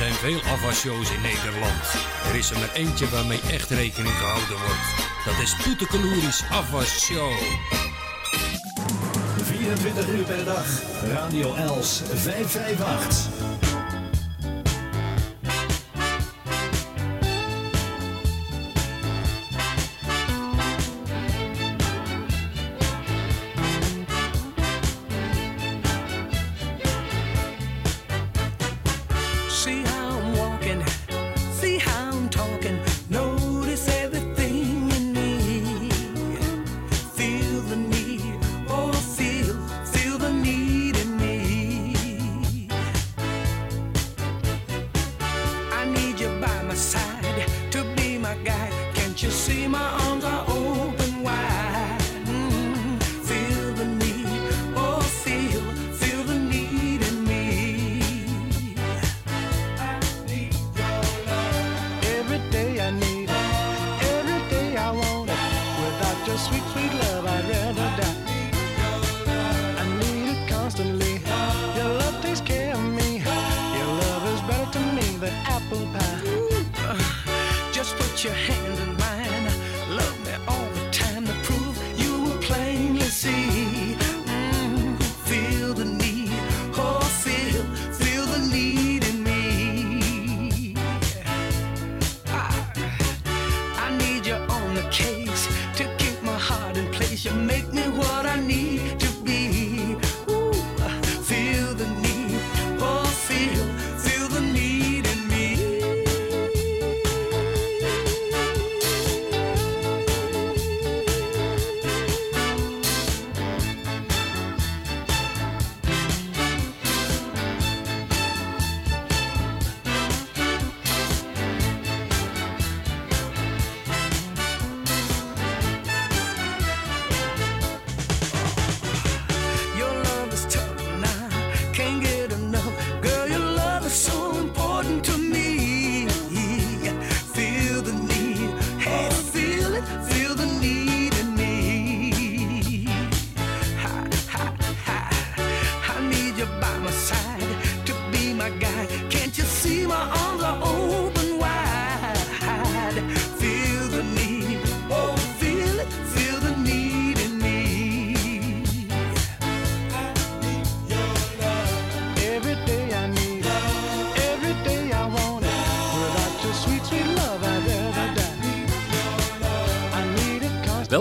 zijn veel afwasshows in Nederland. Er is er maar eentje waarmee echt rekening gehouden wordt. Dat is Poetekeloeris Afwasshow. 24 uur per dag. Radio Els 558.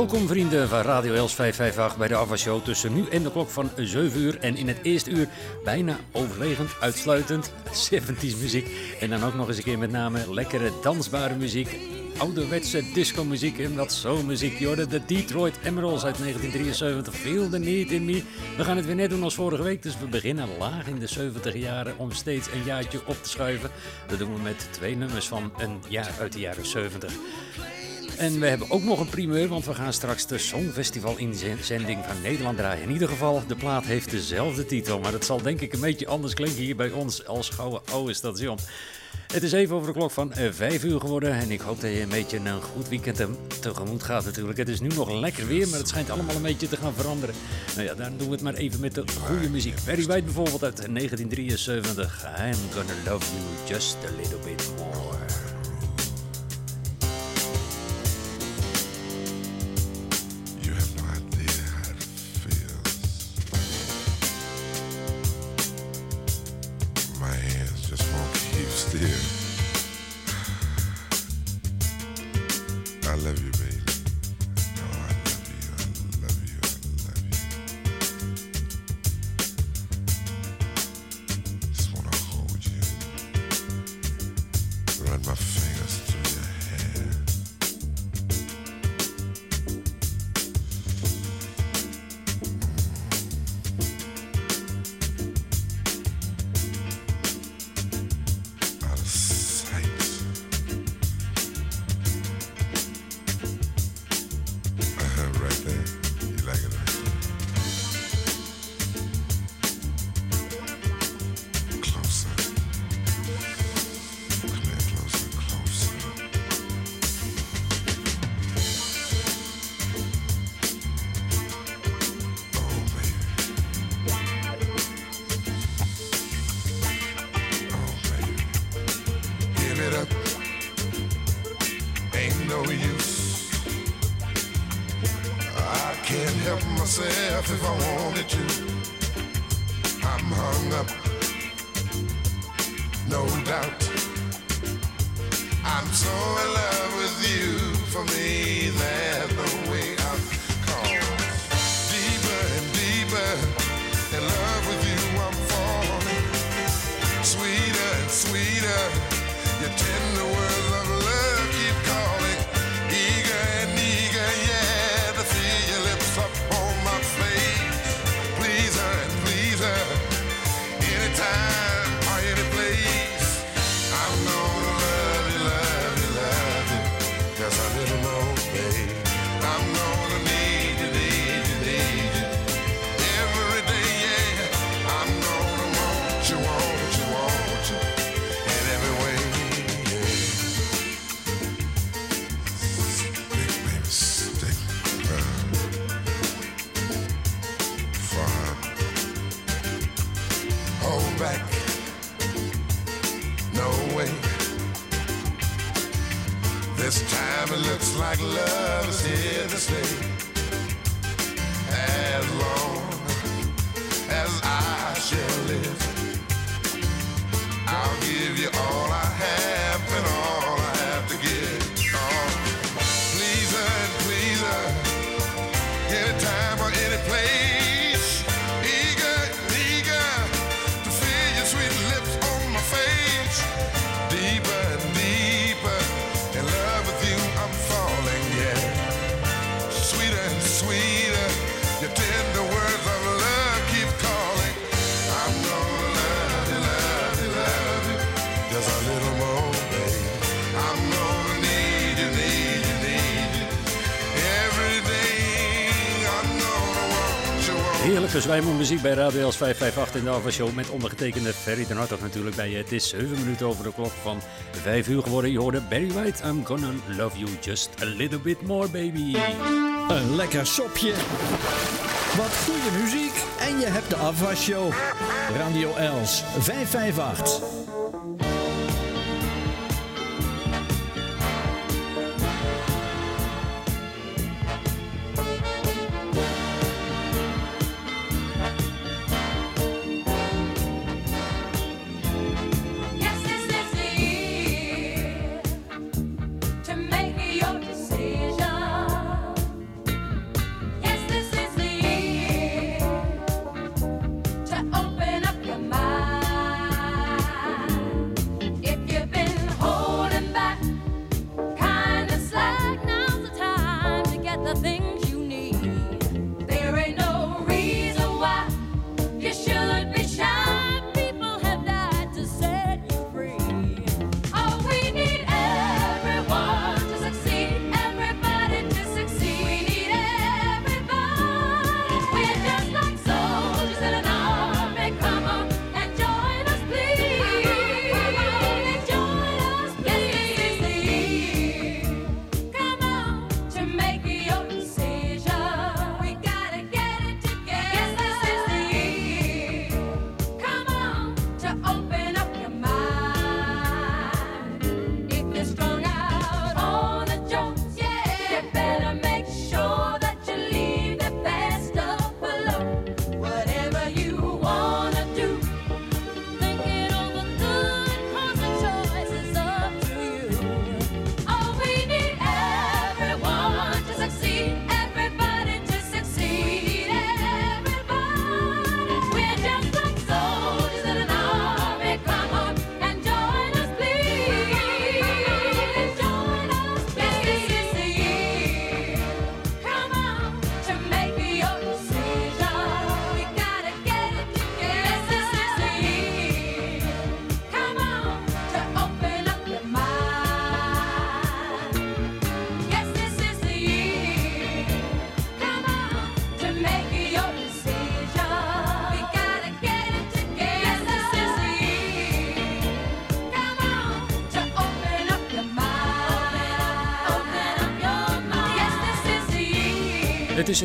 Welkom vrienden van Radio Els 558 bij de Avashow tussen nu en de klok van 7 uur. En in het eerste uur bijna overwegend, uitsluitend 70s muziek. En dan ook nog eens een keer met name lekkere dansbare muziek. Ouderwetse disco muziek en wat zo muziek. Je de Detroit Emeralds uit 1973. Feel the need in me. We gaan het weer net doen als vorige week. Dus we beginnen laag in de 70 jaren om steeds een jaartje op te schuiven. Dat doen we met twee nummers van een jaar uit de jaren 70. En we hebben ook nog een primeur, want we gaan straks de Songfestival inzending van Nederland draaien. In ieder geval, de plaat heeft dezelfde titel, maar het zal denk ik een beetje anders klinken hier bij ons als Gouden Oude Station. Het is even over de klok van 5 eh, uur geworden en ik hoop dat je een beetje een goed weekend tegemoet gaat natuurlijk. Het is nu nog lekker weer, maar het schijnt allemaal een beetje te gaan veranderen. Nou ja, dan doen we het maar even met de goede muziek. Barry White bijvoorbeeld uit 1973. I'm gonna love you just a little bit more. Rijnmond Muziek bij Radio Els 558 in de Alva met ondergetekende Ferry de Hartog natuurlijk bij je. Het is 7 minuten over de klok van 5 uur geworden. Je hoorde Barry White, I'm gonna love you just a little bit more baby. Een lekker sopje, wat goede muziek en je hebt de Afwas Radio Els 558.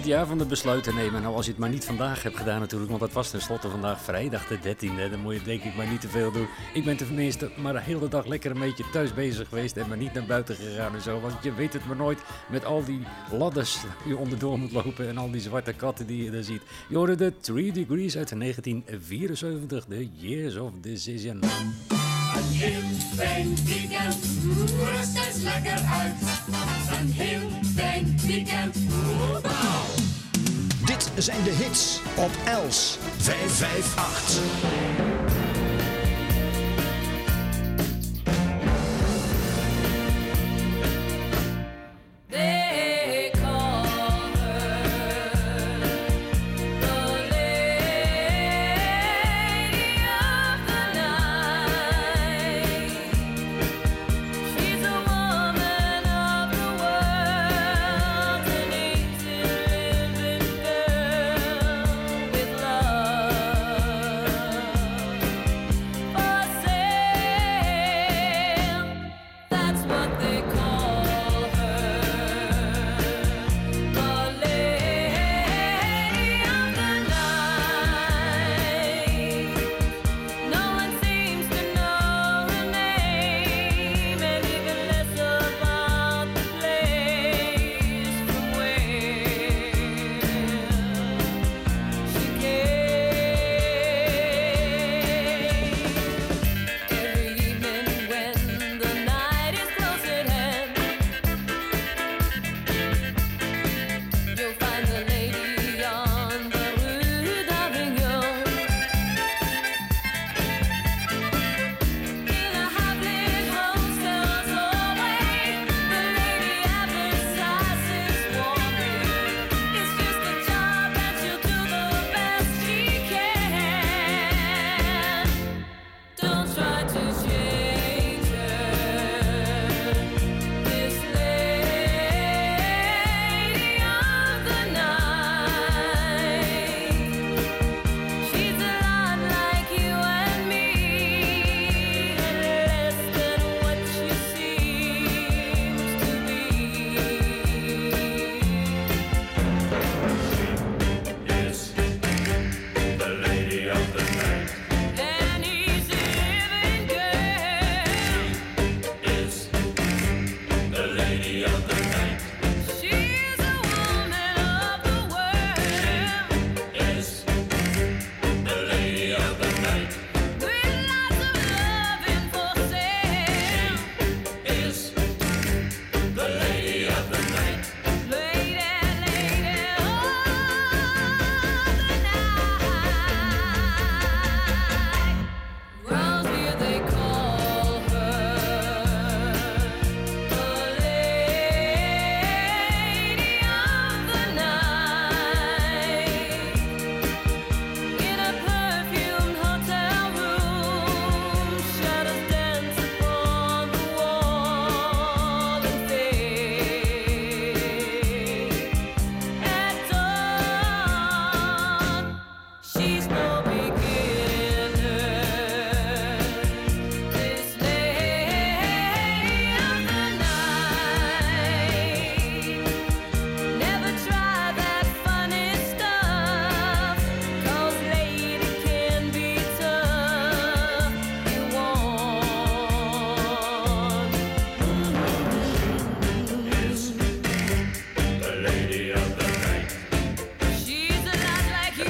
Het jaar van de besluiten nemen. Nou, als je het maar niet vandaag hebt gedaan natuurlijk, want dat was tenslotte vandaag vrijdag de 13e. Dan moet je denk ik maar niet te veel doen. Ik ben tenminste maar de hele dag lekker een beetje thuis bezig geweest en maar niet naar buiten gegaan en zo. Want je weet het maar nooit met al die ladders die je onderdoor moet lopen en al die zwarte katten die je daar ziet. Je hoorde de 3 Degrees uit 1974, The Years of Decision. Een heel fijn weekend, rust eens lekker uit. Een heel fijn weekend, zijn de hits op Els 558.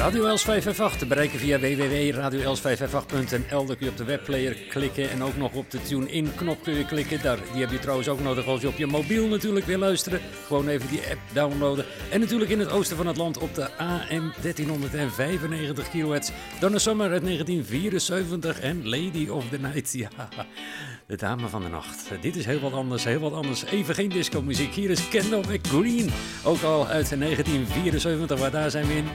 Radio Els 558 te bereiken via www.radioels558.nl. Daar kun je op de webplayer klikken en ook nog op de tune-in knop kun je klikken. Daar, die heb je trouwens ook nodig als je op je mobiel natuurlijk wil luisteren. Gewoon even die app downloaden. En natuurlijk in het oosten van het land op de AM 1395 kHz. Donna Summer uit 1974 en Lady of the Night. Ja, de dame van de nacht. Dit is heel wat anders, heel wat anders. Even geen disco muziek. Hier is Kendall McGreen. Ook al uit 1974, waar daar zijn we in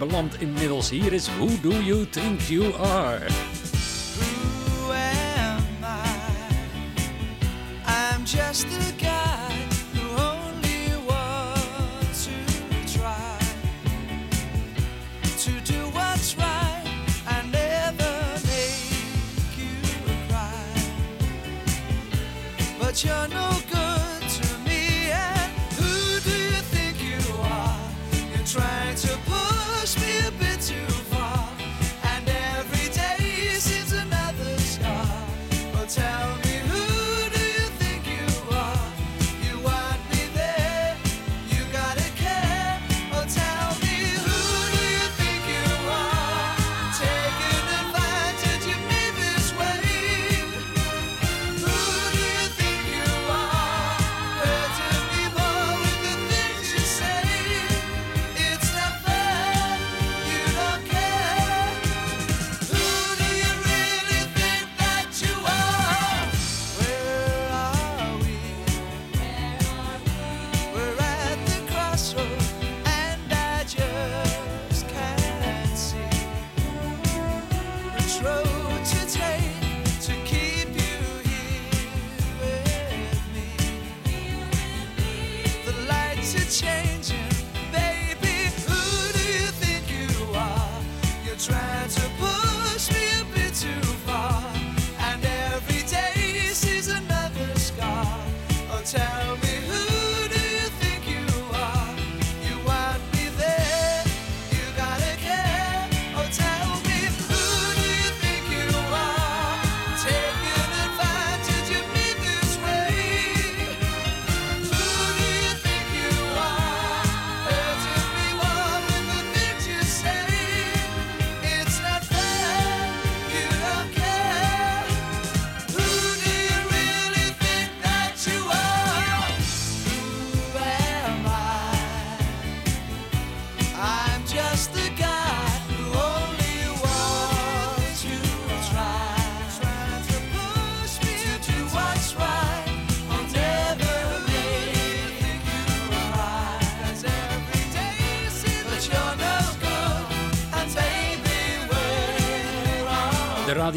beland inmiddels. Hier is Who Do You Think You Are?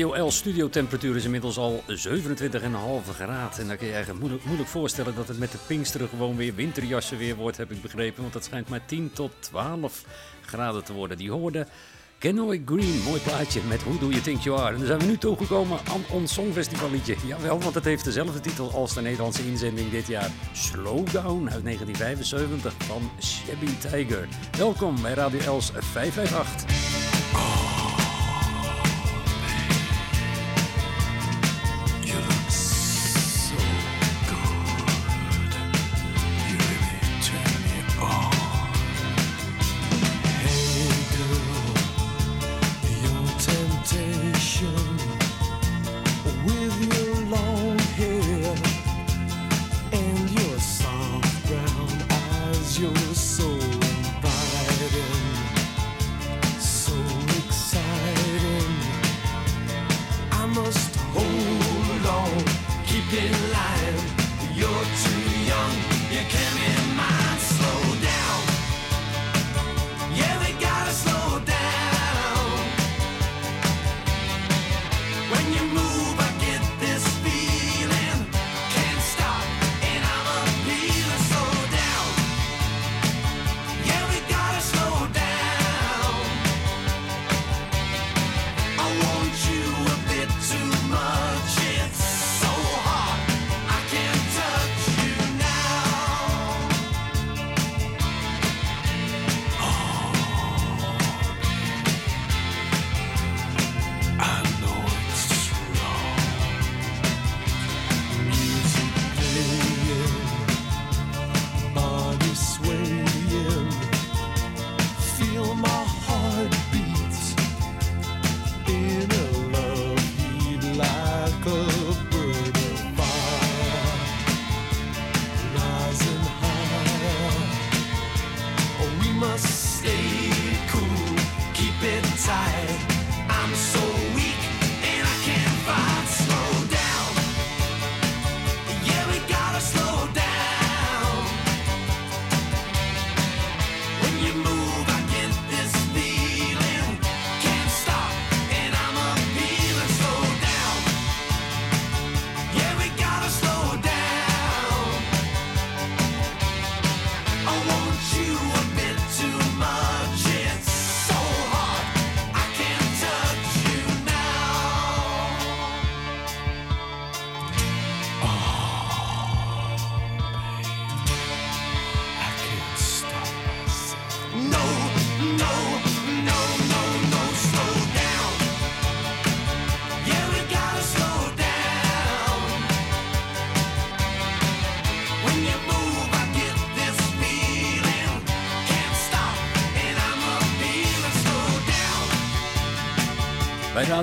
Radio L studiotemperatuur is inmiddels al 27,5 graden. En dan kun je je moeilijk, voorstellen dat het met de Pinksteren gewoon weer winterjassen weer wordt, heb ik begrepen. Want dat schijnt maar 10 tot 12 graden te worden. Die hoorde Kennoy Green, mooi plaatje met Hoe Do Je Think You Are. En dan zijn we nu toegekomen aan ons Songfestival liedje. Jawel, want het heeft dezelfde titel als de Nederlandse inzending dit jaar. Slowdown uit 1975 van Shabby Tiger. Welkom bij Radio L's 558.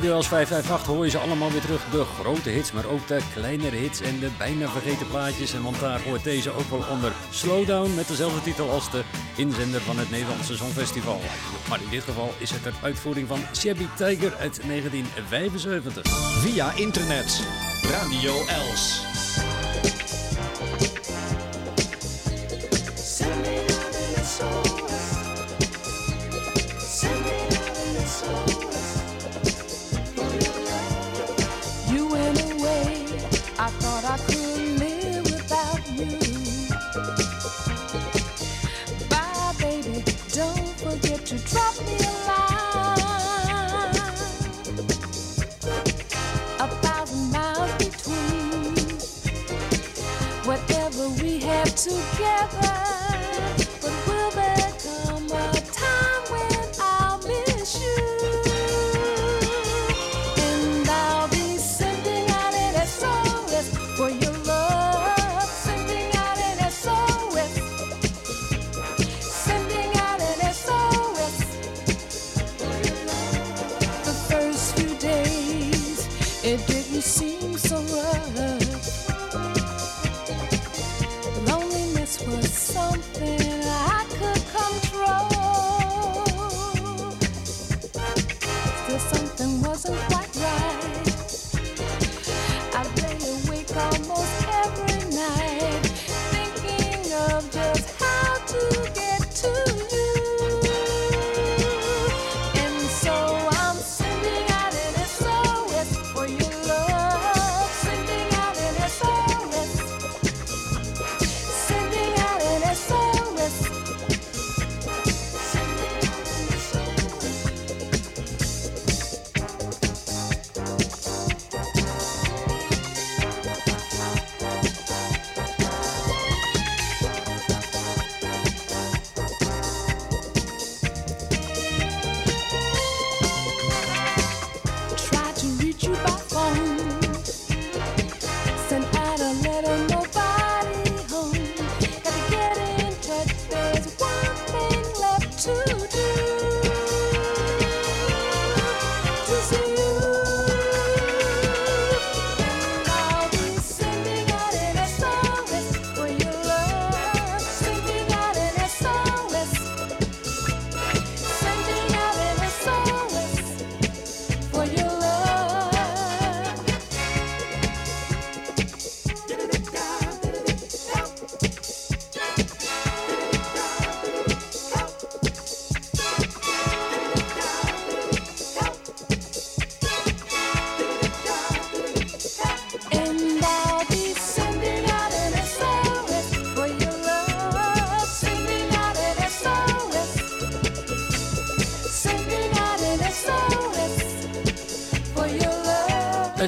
radio als 558 hoor je ze allemaal weer terug. De grote hits, maar ook de kleinere hits en de bijna vergeten plaatjes. En want daar hoort deze ook wel onder. Slowdown met dezelfde titel als de inzender van het Nederlandse Zonfestival. Maar in dit geval is het een uitvoering van Shabby Tiger uit 1975. Via internet. Radio Els.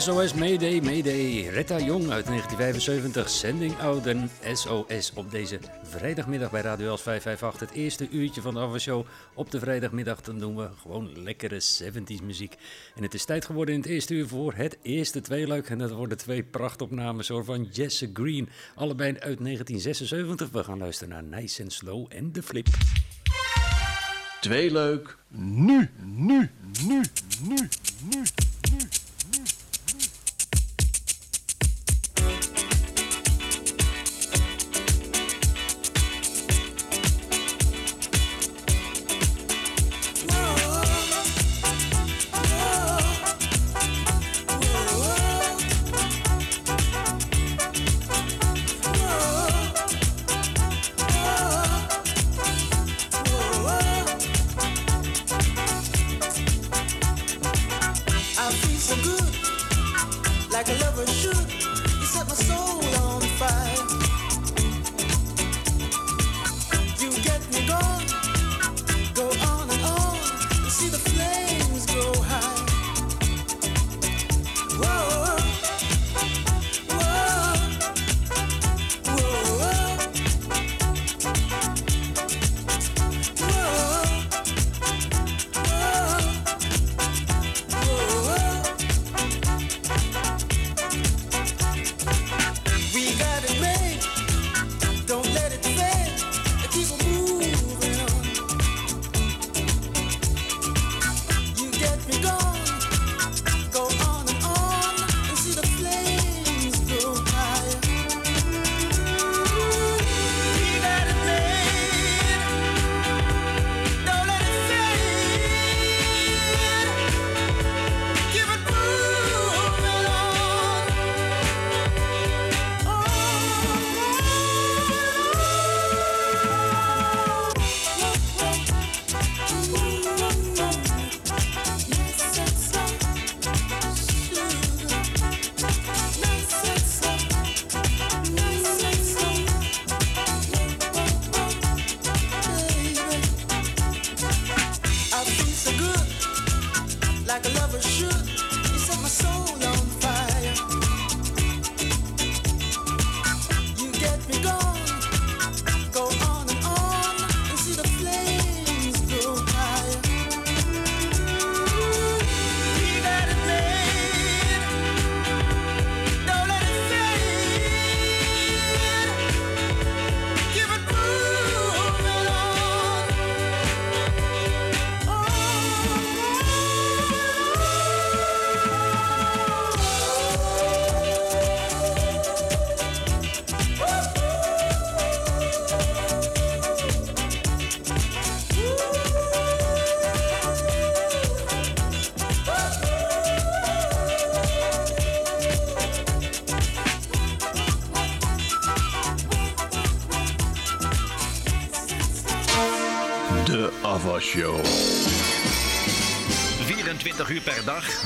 SOS Mayday, Mayday. Retta Jong uit 1975, Sending Out en SOS op deze vrijdagmiddag bij Radio Els 558. Het eerste uurtje van de avondshow op de vrijdagmiddag. Dan doen we gewoon lekkere 70s muziek. En het is tijd geworden in het eerste uur voor het eerste twee leuk. En dat worden twee prachtopnames hoor, van Jesse Green. Allebei uit 1976. We gaan luisteren naar Nice and Slow en The Flip. Tweeluik, nu, nu, nu, nu, nu.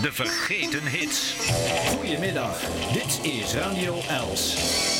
de vergeten hits. Goedemiddag, dit is Radio Els.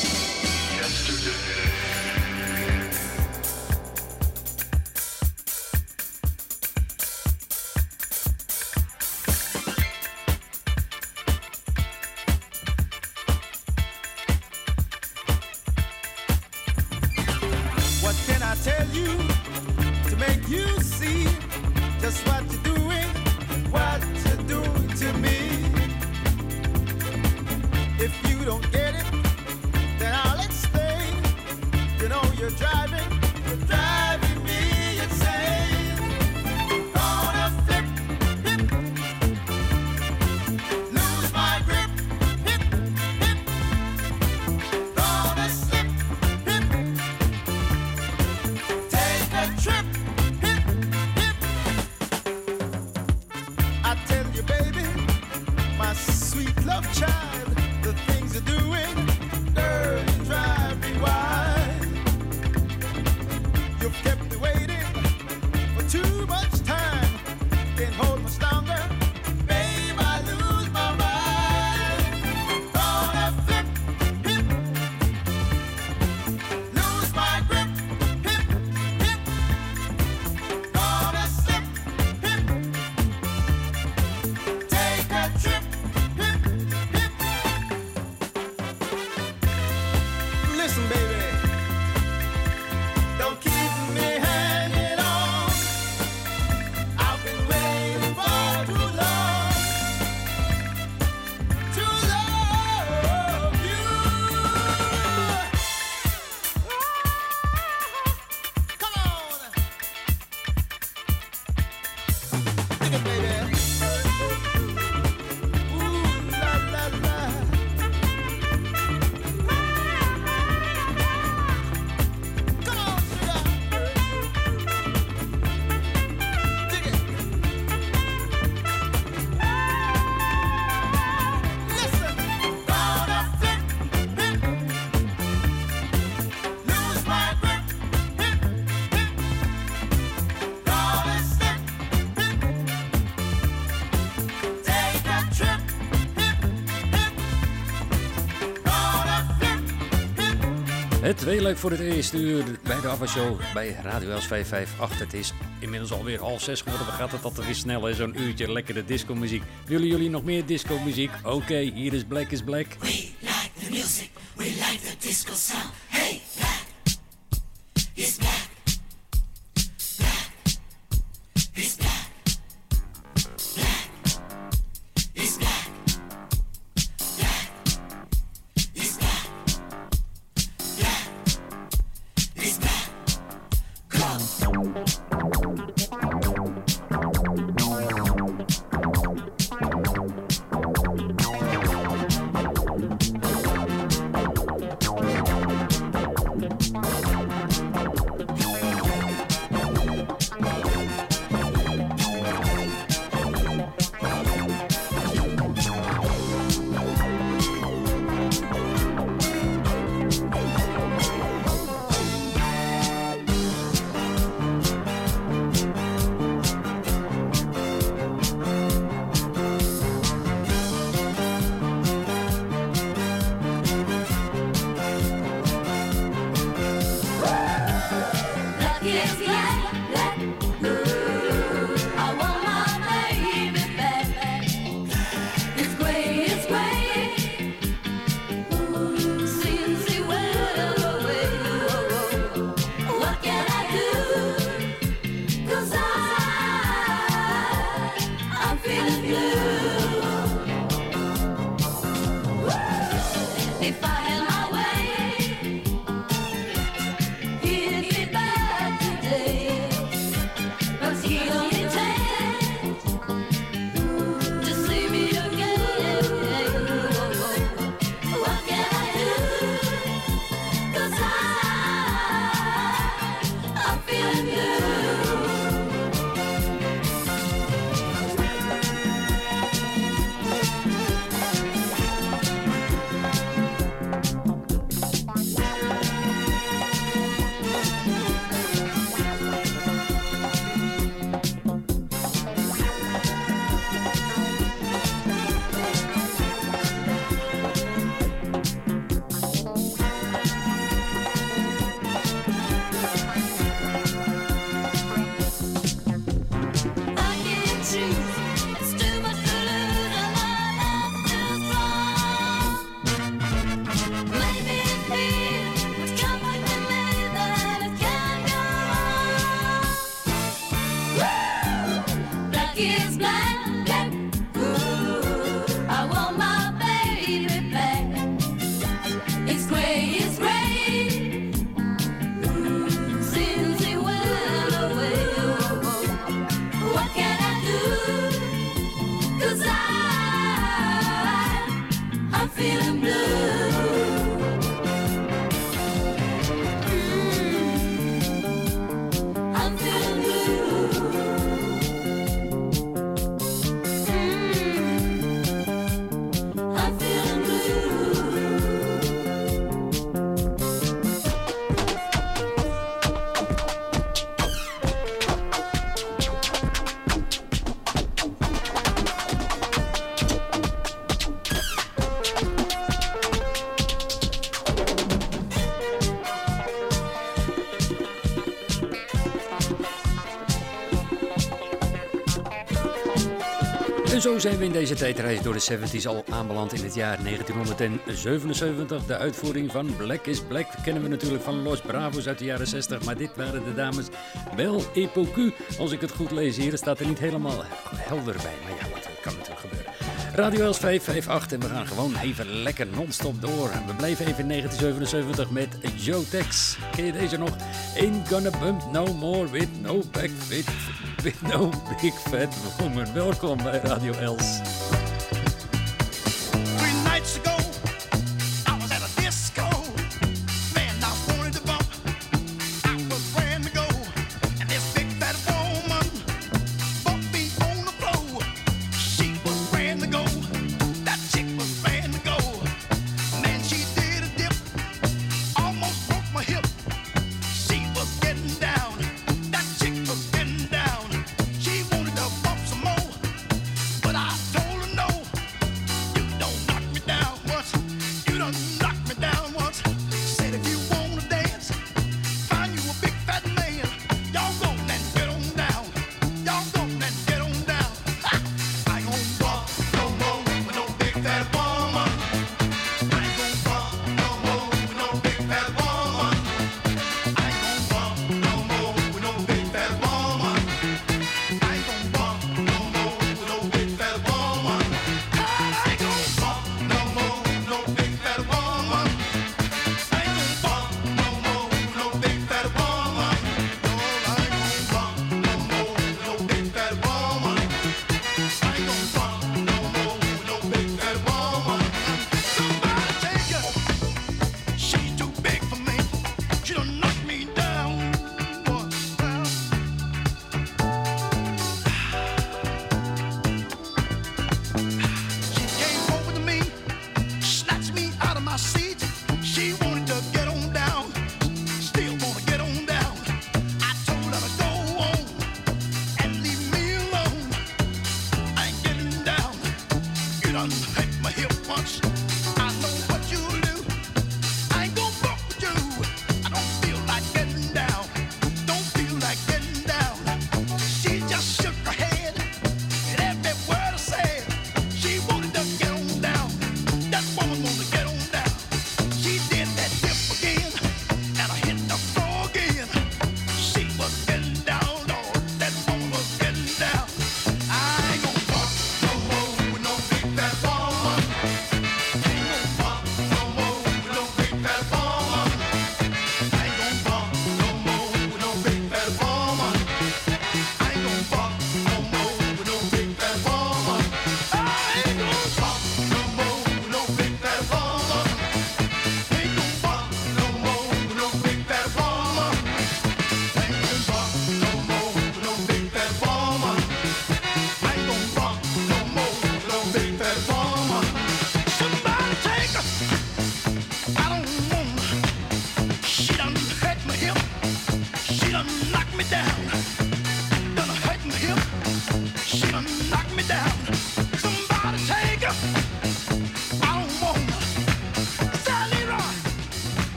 Het weer leuk voor het eerste uur bij de Show bij Radio Els 558. Het is inmiddels alweer half zes geworden. We gaat het altijd weer snel, zo'n uurtje lekkere disco muziek. Willen jullie nog meer disco muziek? Oké, hier is Black is Black. We like the music. zo zijn we in deze tijdreis door de 70s al aanbeland in het jaar 1977. De uitvoering van Black is Black kennen we natuurlijk van Los Bravos uit de jaren 60. Maar dit waren de dames Wel epocu, Als ik het goed lees hier, staat er niet helemaal helder bij. Maar ja, wat kan natuurlijk gebeuren. Radio Els 558 en we gaan gewoon even lekker non-stop door. We blijven even in 1977 met Joe Tex. Ken je deze nog? Ain't gonna bump no more with no back with oh, no big fat woman. Welkom bij Radio Els.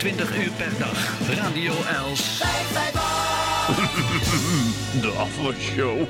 20 uur per dag. Radio Els. De afwasshow.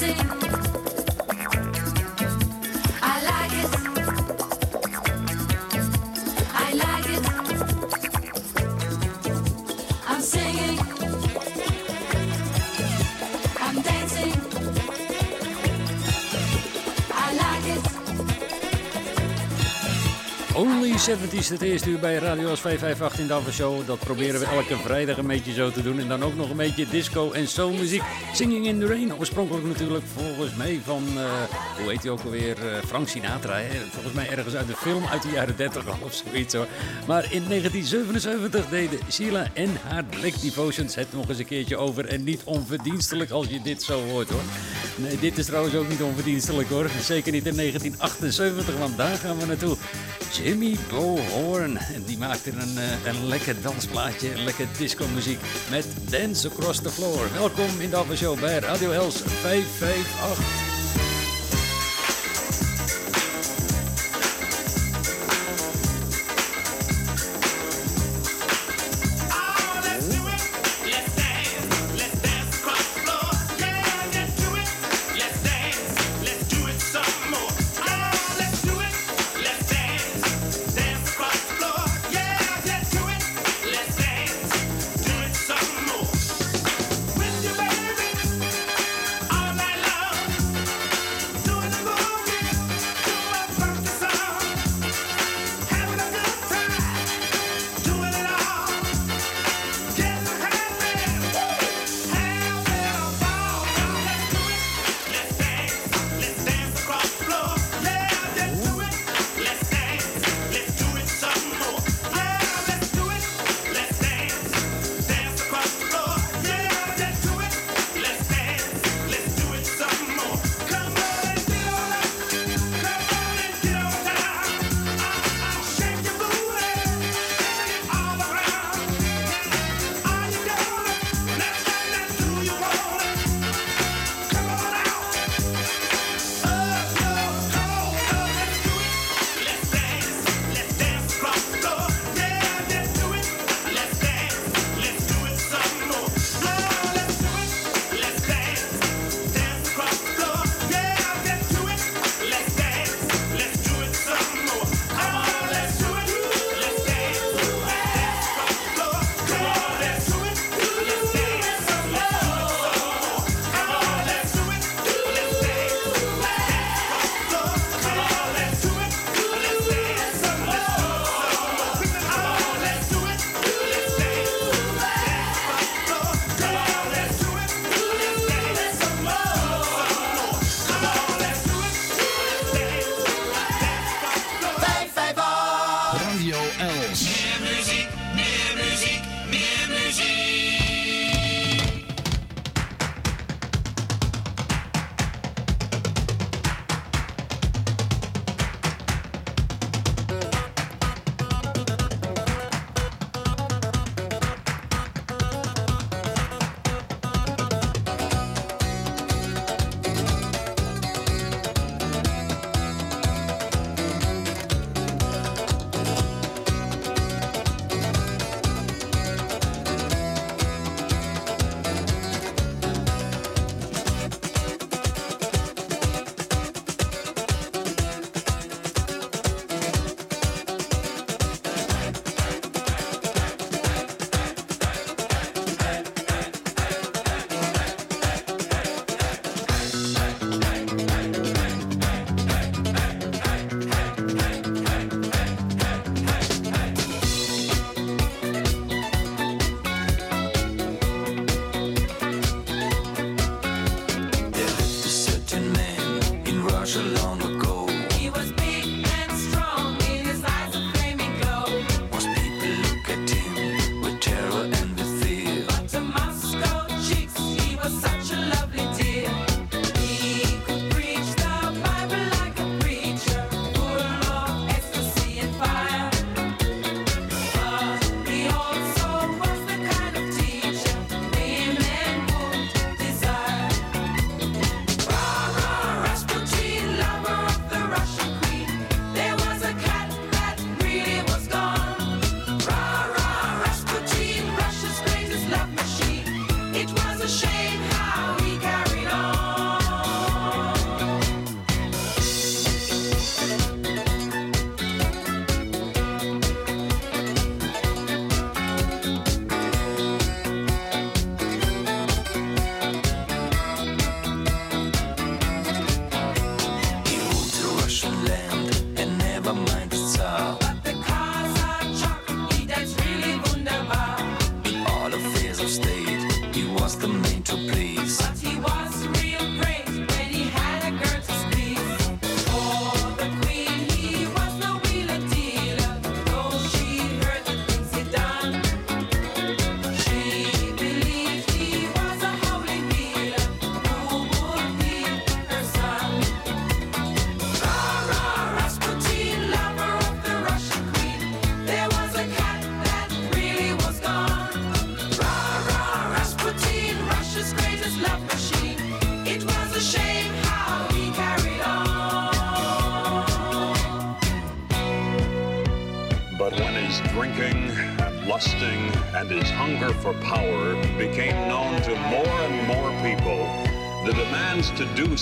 music. 70s het eerste uur bij Radio Els 558 in de Show. Dat proberen we elke vrijdag een beetje zo te doen. En dan ook nog een beetje disco en soulmuziek. Singing in the Rain. Oorspronkelijk natuurlijk volgens mij van, eh, hoe heet hij ook alweer, eh, Frank Sinatra. Hè? Volgens mij ergens uit de film uit de jaren 30 al of zoiets hoor. Maar in 1977 deden Sheila en haar Black Devotions het nog eens een keertje over. En niet onverdienstelijk als je dit zo hoort hoor. Nee, dit is trouwens ook niet onverdienstelijk hoor. Zeker niet in 1978, want daar gaan we naartoe. Jimmy Bo Horn. En die maakte een, eh, een lekker dansplaatje, lekker disco muziek met Dance Across the Floor. Welkom in de Alpha Show bij Radio Els 558.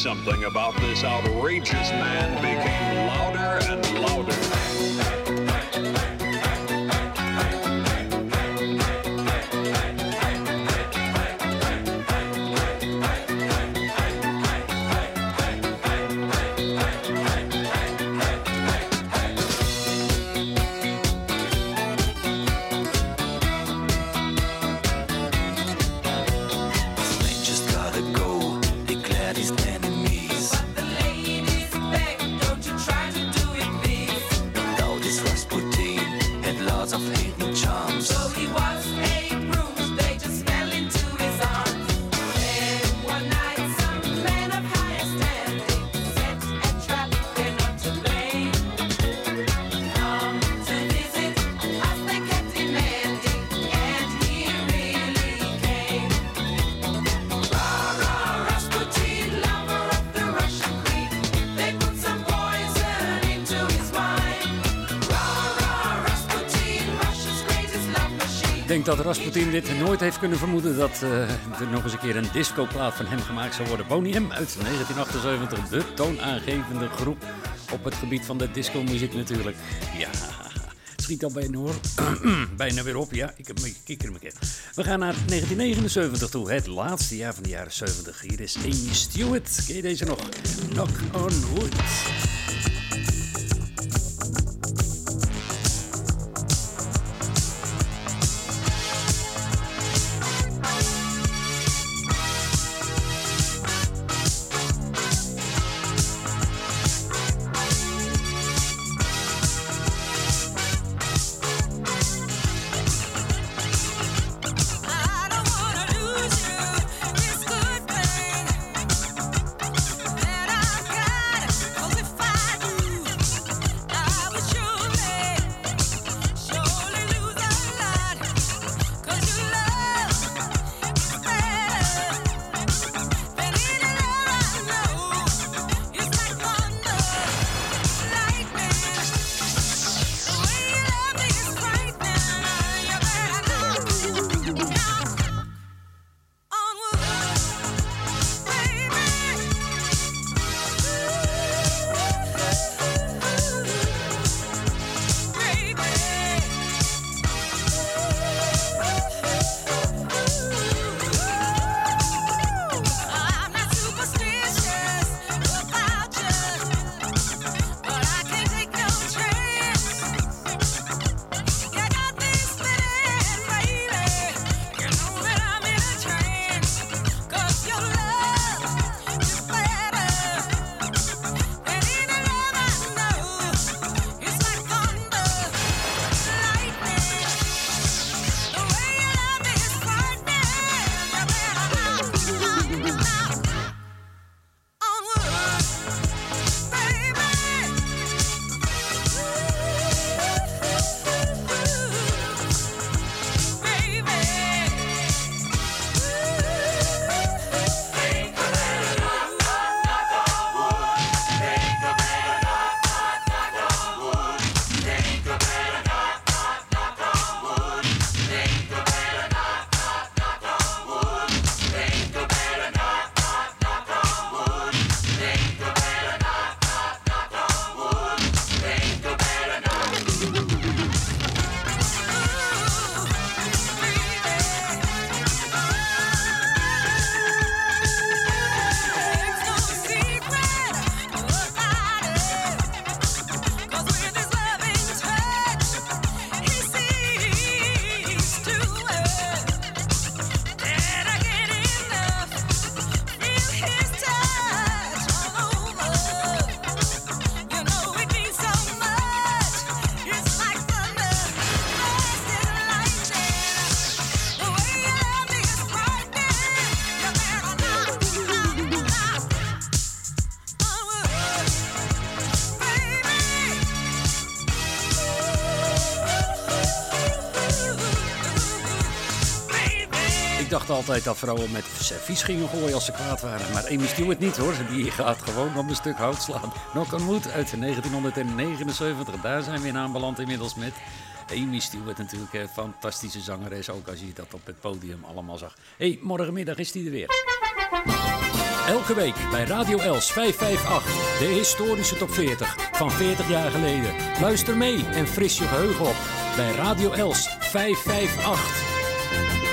something about this outrageous man Ik denk dat Rasputin dit nooit heeft kunnen vermoeden dat eh, er nog eens een keer een discoplaat van hem gemaakt zou worden. Bonium uit 1978, de toonaangevende groep op het gebied van de discomuziek natuurlijk. Ja, schiet al bijna, hoor. bijna weer op, ja. Ik heb mijn kikker in mijn kip. We gaan naar 1979 toe, het laatste jaar van de jaren 70. Hier is Amy Stewart. Ken je deze nog? Knock on wood. dat vrouwen met servies gingen gooien als ze kwaad waren. Maar Amy Stewart niet hoor, die gaat gewoon op een stuk hout slaan. Nog een moed uit 1979, daar zijn we in aanbeland inmiddels met... Amy Stewart natuurlijk, een fantastische zangeres, ook als je dat op het podium allemaal zag. hey, morgenmiddag is die er weer. Elke week bij Radio Els 558, de historische top 40 van 40 jaar geleden. Luister mee en fris je geheugen op bij Radio Els 558.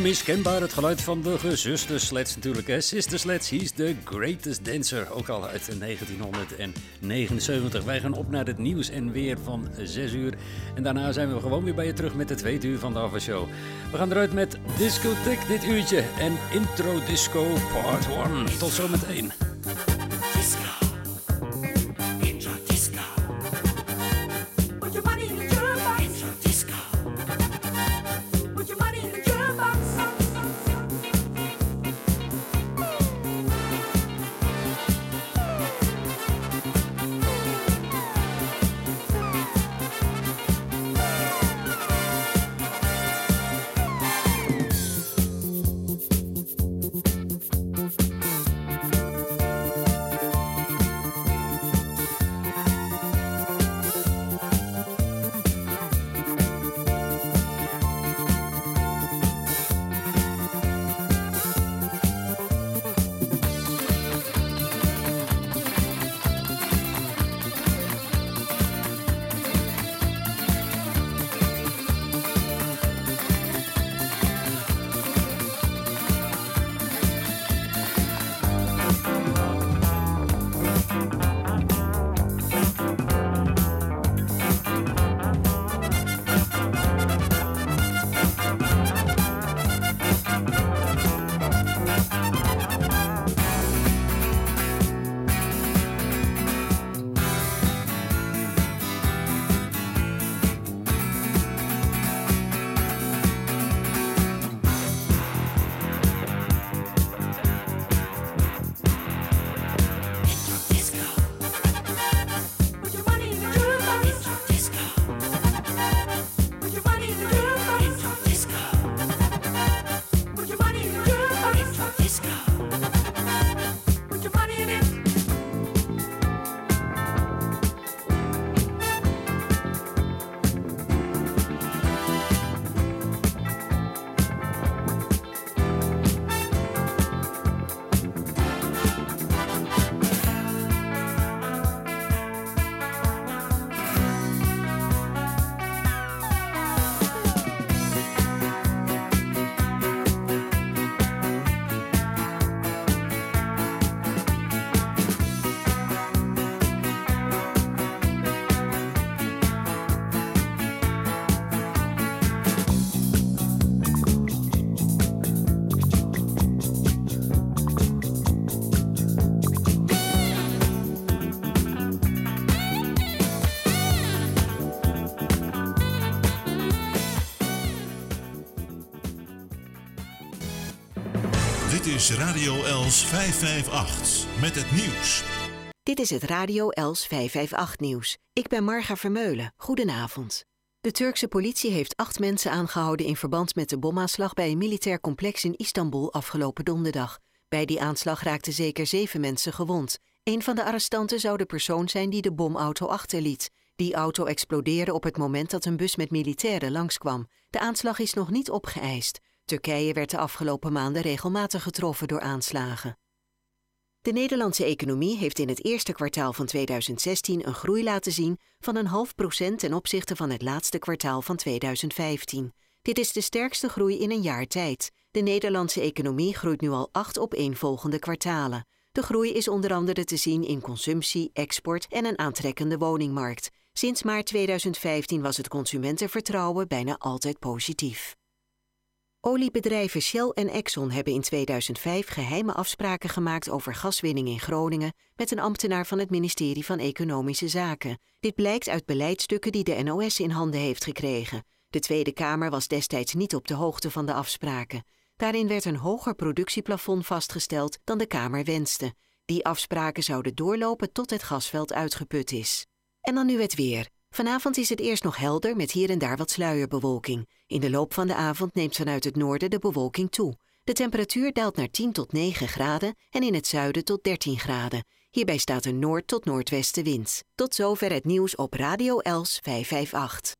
Onmiskenbaar het geluid van de gezuster Sleds natuurlijk. Hè. Sister Sleds, he's the greatest dancer. Ook al uit 1979. Wij gaan op naar het nieuws en weer van 6 uur. En daarna zijn we gewoon weer bij je terug met de tweede uur van de Ava Show. We gaan eruit met Discotheek dit uurtje. En Intro Disco Part 1. Tot zometeen. Radio Els 558 met het nieuws. Dit is het Radio Els 558 nieuws. Ik ben Marga Vermeulen. Goedenavond. De Turkse politie heeft acht mensen aangehouden in verband met de bomaanslag bij een militair complex in Istanbul afgelopen donderdag. Bij die aanslag raakten zeker zeven mensen gewond. Een van de arrestanten zou de persoon zijn die de bomauto achterliet. Die auto explodeerde op het moment dat een bus met militairen langskwam. De aanslag is nog niet opgeëist. Turkije werd de afgelopen maanden regelmatig getroffen door aanslagen. De Nederlandse economie heeft in het eerste kwartaal van 2016 een groei laten zien van een half procent ten opzichte van het laatste kwartaal van 2015. Dit is de sterkste groei in een jaar tijd. De Nederlandse economie groeit nu al acht opeenvolgende kwartalen. De groei is onder andere te zien in consumptie, export en een aantrekkende woningmarkt. Sinds maart 2015 was het consumentenvertrouwen bijna altijd positief. Oliebedrijven Shell en Exxon hebben in 2005 geheime afspraken gemaakt over gaswinning in Groningen met een ambtenaar van het ministerie van Economische Zaken. Dit blijkt uit beleidstukken die de NOS in handen heeft gekregen. De Tweede Kamer was destijds niet op de hoogte van de afspraken. Daarin werd een hoger productieplafond vastgesteld dan de Kamer wenste. Die afspraken zouden doorlopen tot het gasveld uitgeput is. En dan nu het weer. Vanavond is het eerst nog helder met hier en daar wat sluierbewolking. In de loop van de avond neemt vanuit het noorden de bewolking toe. De temperatuur daalt naar 10 tot 9 graden en in het zuiden tot 13 graden. Hierbij staat een noord- tot noordwestenwind. Tot zover het nieuws op Radio Els 558.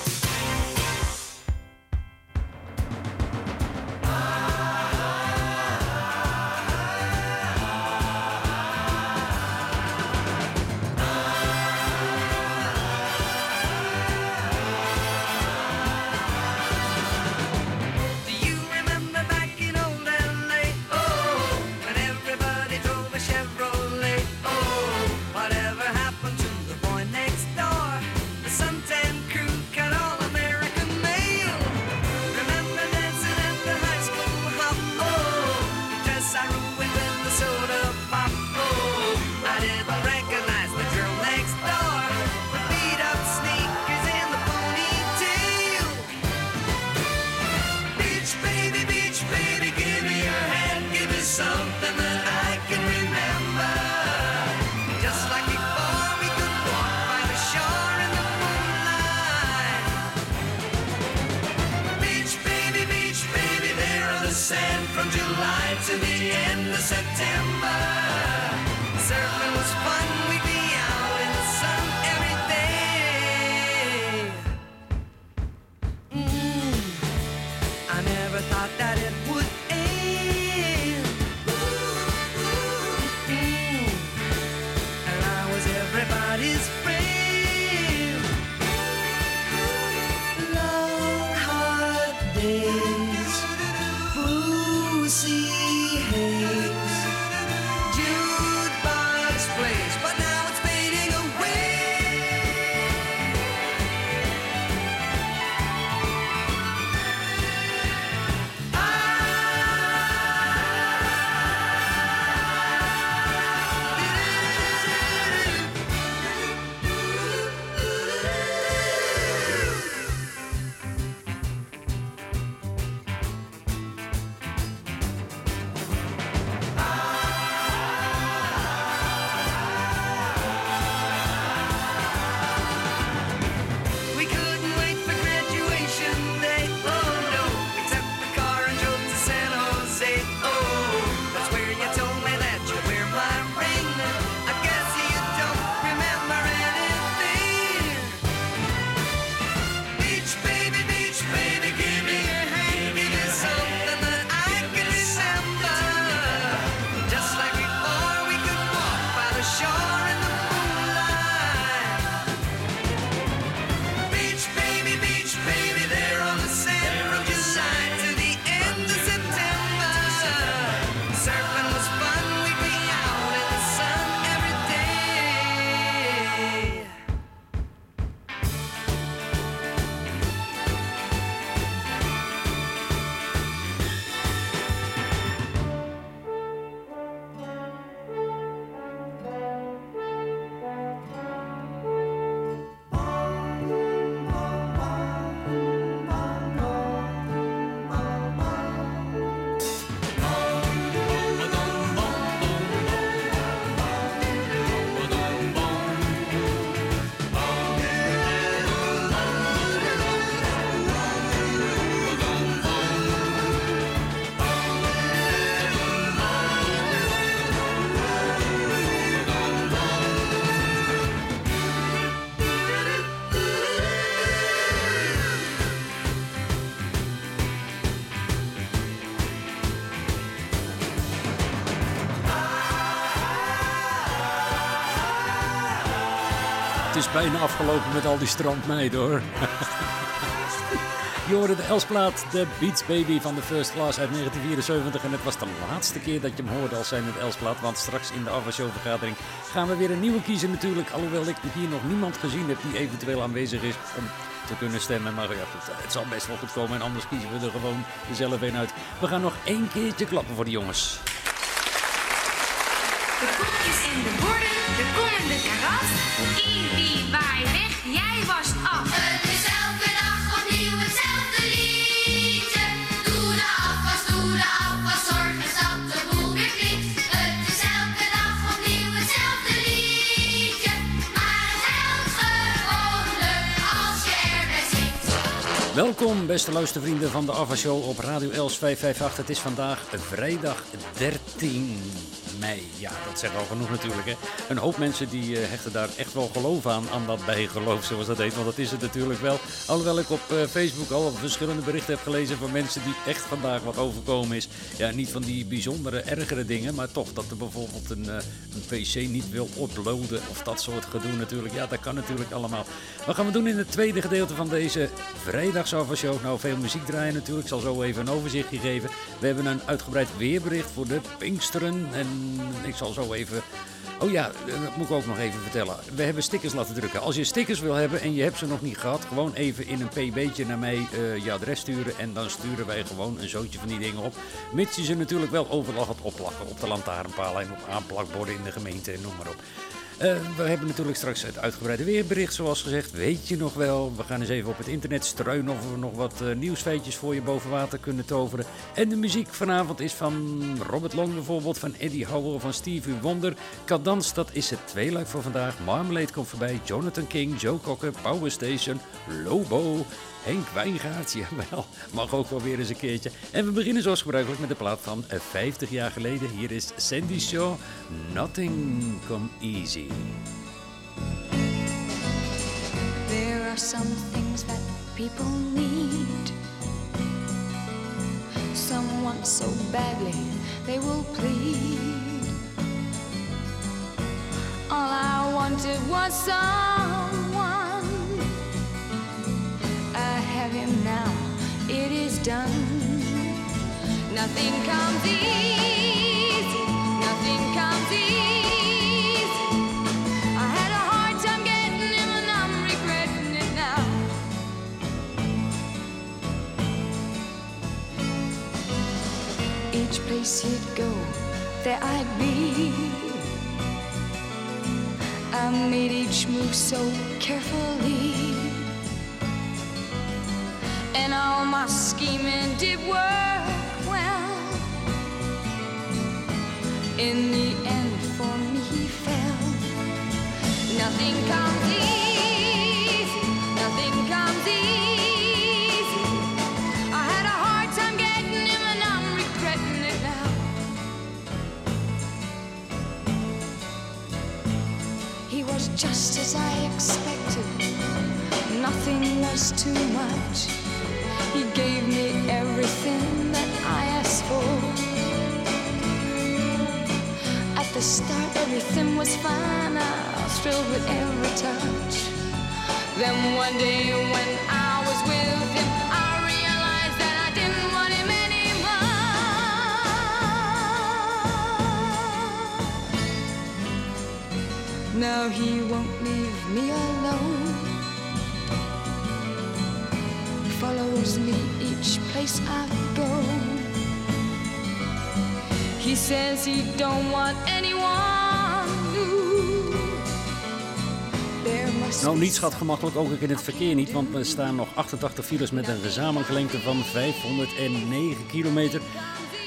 Bijna afgelopen met al die strandmeiden hoor. Je hoorde de Elsplaat, de Beats Baby van de First Class uit 1974. En het was de laatste keer dat je hem hoorde als zijn het Elsplaat. Want straks in de Show vergadering gaan we weer een nieuwe kiezen natuurlijk. Alhoewel ik hier nog niemand gezien heb die eventueel aanwezig is om te kunnen stemmen. Maar ja, het zal best wel goed komen. En anders kiezen we er gewoon zelf een uit. We gaan nog één keertje klappen voor de jongens. De koekjes en de borden, de kom en de karas. Ibi, waai weg, jij wast af. Het is elke dag opnieuw hetzelfde liedje. Doe de afwas, doe de afwas, zorg eens dat de boel weer klinkt. Het is elke dag opnieuw hetzelfde liedje. Maar het helpt gewoonlijk als je erbij zingt. Welkom, beste luistervrienden van de Show op Radio Els 558. Het is vandaag vrijdag 13 mei. Ja, dat zegt al genoeg natuurlijk. Hè. Een hoop mensen die eh, hechten daar echt wel geloof aan, aan dat bijgeloof zoals dat heet. Want dat is het natuurlijk wel. Alhoewel ik op eh, Facebook al verschillende berichten heb gelezen van mensen die echt vandaag wat overkomen is. Ja, niet van die bijzondere, ergere dingen, maar toch dat er bijvoorbeeld een, eh, een PC niet wil uploaden of dat soort gedoe natuurlijk. Ja, dat kan natuurlijk allemaal. Wat gaan we doen in het tweede gedeelte van deze vrijdagsovershow? Nou, veel muziek draaien natuurlijk. Ik zal zo even een overzichtje geven. We hebben een uitgebreid weerbericht voor de Pinksteren. En ik zal zo even... Oh ja, dat moet ik ook nog even vertellen. We hebben stickers laten drukken. Als je stickers wil hebben en je hebt ze nog niet gehad, gewoon even in een pb'tje naar mij eh, je adres sturen. En dan sturen wij gewoon een zootje van die dingen op. Mits je ze natuurlijk wel overal gaat opplakken. Op de lantaarnpalen en op aanplakborden in de gemeente en noem maar op. Eh, we hebben natuurlijk straks het uitgebreide weerbericht, zoals gezegd. Weet je nog wel? We gaan eens even op het internet struinen of we nog wat eh, nieuwsfeitjes voor je boven water kunnen toveren. En de muziek vanavond is van Robert Long bijvoorbeeld, van Eddie Howell, van Stevie Wonder. Cadans, dat is het tweeluik voor vandaag. Marmalade komt voorbij, Jonathan King, Joe Cocker, Power Station, Lobo. Henk Wijngaard, jawel, mag ook wel weer eens een keertje. En we beginnen zoals gebruikelijk met de plaat van eh, 50 jaar geleden. Hier is Sandy Shaw, Nothing Come Easy. There are some things that people need. Someone so badly they will plead. All I wanted was someone. It is done. Nothing comes easy, nothing comes easy. I had a hard time getting him and I'm regretting it now. Each place he'd go, there I'd be. I made each move so carefully. All my scheming did work well. In the end, for me, he fell. Nothing comes easy, nothing comes easy. I had a hard time getting him, and I'm regretting it now. He was just as I expected, nothing was too much. He gave me everything that I asked for. At the start, everything was fine. I was thrilled with every touch. Then one day, when I was with him, I realized that I didn't want him anymore. Now he won't leave me alone. Each place I go. He says he don't want anyone new. Nou, niets gaat gemakkelijk, ook in het verkeer niet, want er staan nog 88 files met een gezamenlijke lengte van 509 kilometer.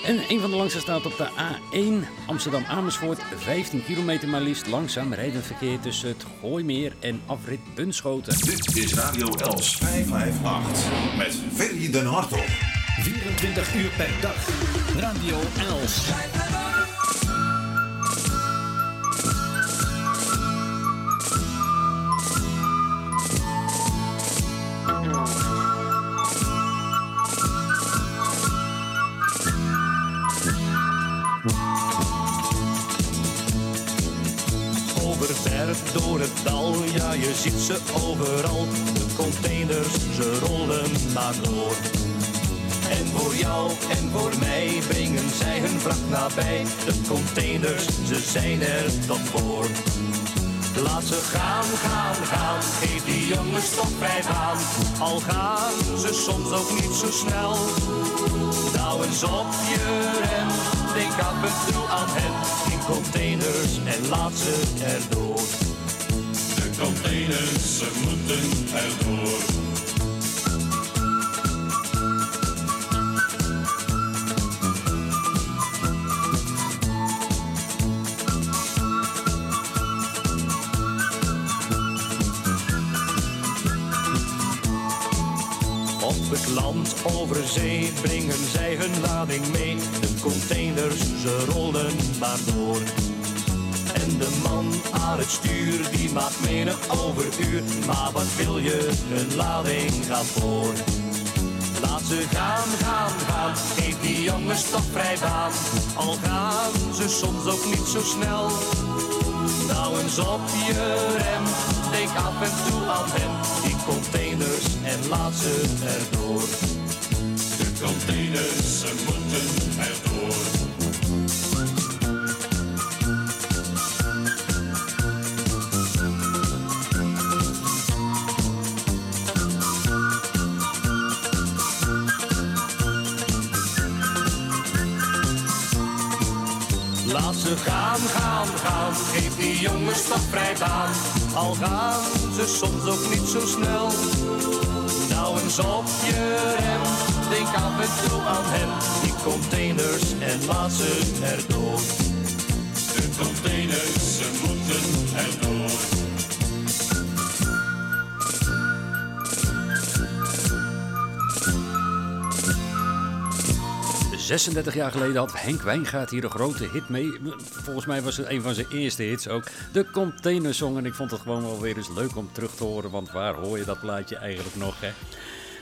En een van de langste staat op de A1 Amsterdam-Amersfoort, 15 kilometer maar liefst langzaam rijdend verkeer tussen het Gooimeer en afrit Bunschoten. Dit is Radio Els 558 met Ferry den Hartog. 24 uur per dag. Radio Els. Door het dal, ja je ziet ze overal. De containers, ze rollen maar door. En voor jou en voor mij brengen zij hun vracht nabij. De containers, ze zijn er tot voor. Laat ze gaan, gaan, gaan, geef die jongens toch vrij baan. Al gaan ze soms ook niet zo snel. Nou eens op je rem, denk af en toe aan hen. In containers en laat ze erdoor. Containers, ze moeten erdoor. Op het land over zee brengen zij hun lading mee. De containers, ze rollen maar door. De man aan het stuur, die maakt menig overuur. Maar wat wil je, hun lading gaat voor. Laat ze gaan, gaan, gaan, geef die jongens toch vrij baan. Al gaan ze soms ook niet zo snel. Nou eens op je rem, denk af en toe aan hem. Die containers en laat ze erdoor. De containers, ze moeten erdoor. Ze gaan, gaan, gaan, geef die jongens toch vrij baan. Al gaan ze soms ook niet zo snel. Nou eens op je rem, denk af en toe aan hem. Die containers en laat ze erdoor. De containers, ze moeten erdoor. 36 jaar geleden had Henk Wijngaard hier een grote hit mee. Volgens mij was het een van zijn eerste hits ook. De Containersong. En ik vond het gewoon wel weer eens leuk om terug te horen. Want waar hoor je dat plaatje eigenlijk nog, hè?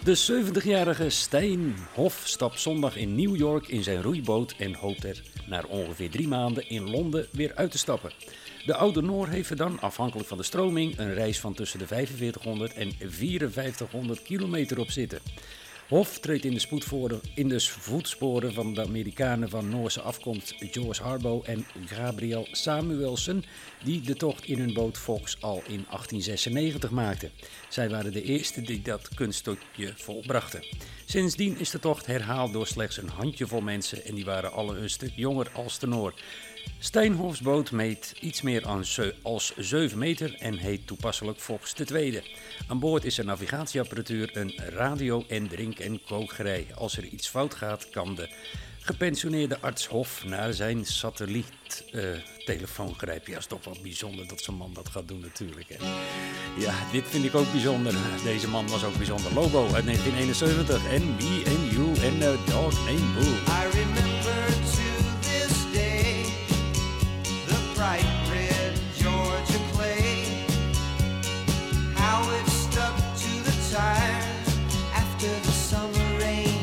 De 70-jarige Stijn Hof stapt zondag in New York in zijn roeiboot en hoopt er na ongeveer drie maanden in Londen weer uit te stappen. De oude Noor heeft er dan, afhankelijk van de stroming, een reis van tussen de 4500 en 5400 kilometer op zitten. Hof treedt in de, in de voetsporen van de Amerikanen van Noorse afkomst George Harbo en Gabriel Samuelsen, die de tocht in hun boot Fox al in 1896 maakten. Zij waren de eerste die dat kunststukje volbrachten. Sindsdien is de tocht herhaald door slechts een handjevol mensen en die waren alle een stuk jonger als de Noor. Steinhofs boot meet iets meer als 7 meter en heet toepasselijk Fox Tweede. Aan boord is er navigatieapparatuur, een radio en drink- en kookgerei. Als er iets fout gaat, kan de gepensioneerde arts Hof naar zijn satelliettelefoon grijpen. Ja, is toch wel bijzonder dat zo'n man dat gaat doen natuurlijk. Hè. Ja, dit vind ik ook bijzonder. Deze man was ook bijzonder. Lobo uit 1971 en Me and You en A Dog Named Boo. I remember bright red Georgia clay, how it stuck to the tires after the summer rain.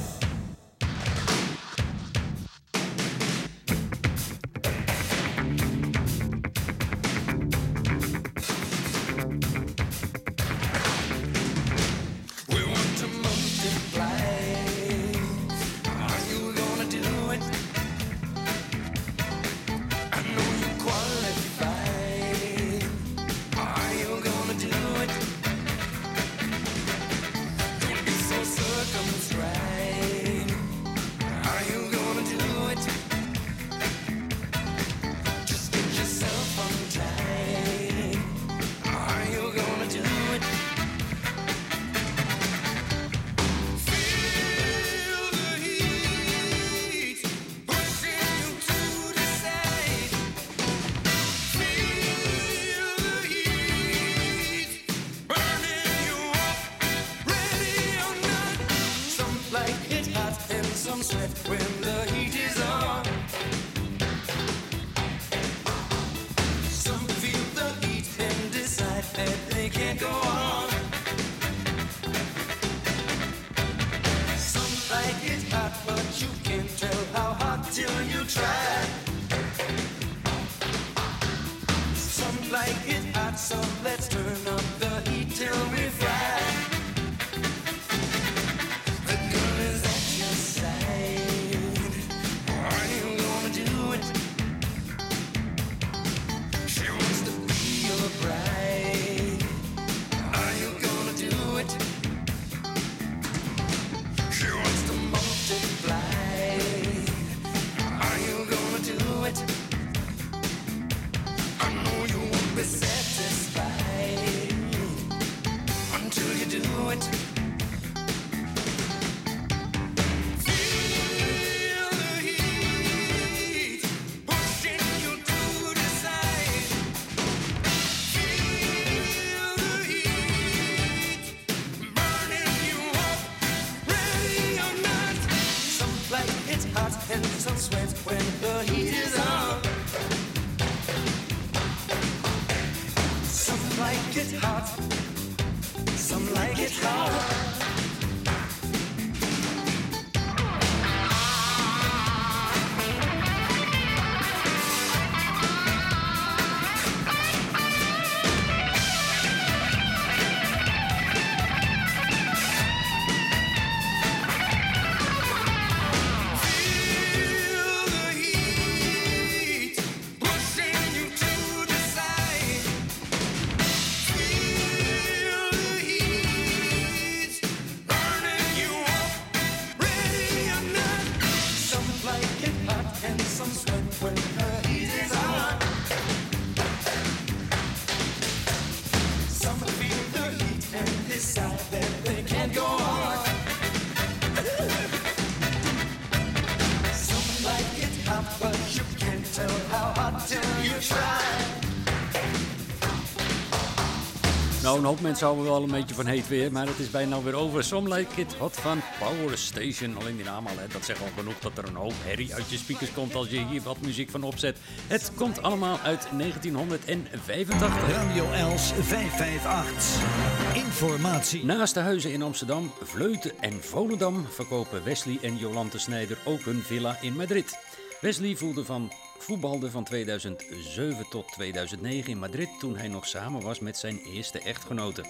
Een hoop mensen houden wel een beetje van heet weer, maar het is bijna weer over. Some Like It Hot van Power Station. Alleen die naam al, hè, dat zegt al genoeg dat er een hoop herrie uit je speakers komt als je hier wat muziek van opzet. Het komt allemaal uit 1985. Radio Els 558. Informatie. Naast de huizen in Amsterdam, Vleuten en Volendam verkopen Wesley en Jolante Snijder ook hun villa in Madrid. Wesley voelde van, voetbalde van 2007 tot 2009 in Madrid toen hij nog samen was met zijn eerste echtgenote.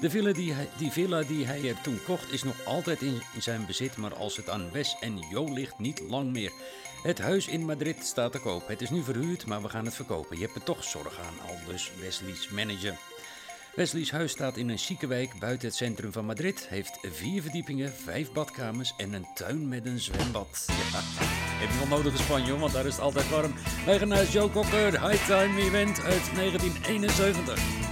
De villa die hij, die villa die hij er toen kocht is nog altijd in, zijn bezit, maar als het aan Wes en Jo ligt niet lang meer. Het huis in Madrid staat te koop. Het is nu verhuurd, maar we gaan het verkopen. Je hebt er toch zorg aan, al dus Wesley's manager. Wesley's huis staat in een chique wijk buiten het centrum van Madrid. Heeft vier verdiepingen, vijf badkamers en een tuin met een zwembad. Heb je wel nodig in Spanje, want daar is het altijd warm. Wij gaan naar Joe Cocker, High Time Event uit 1971.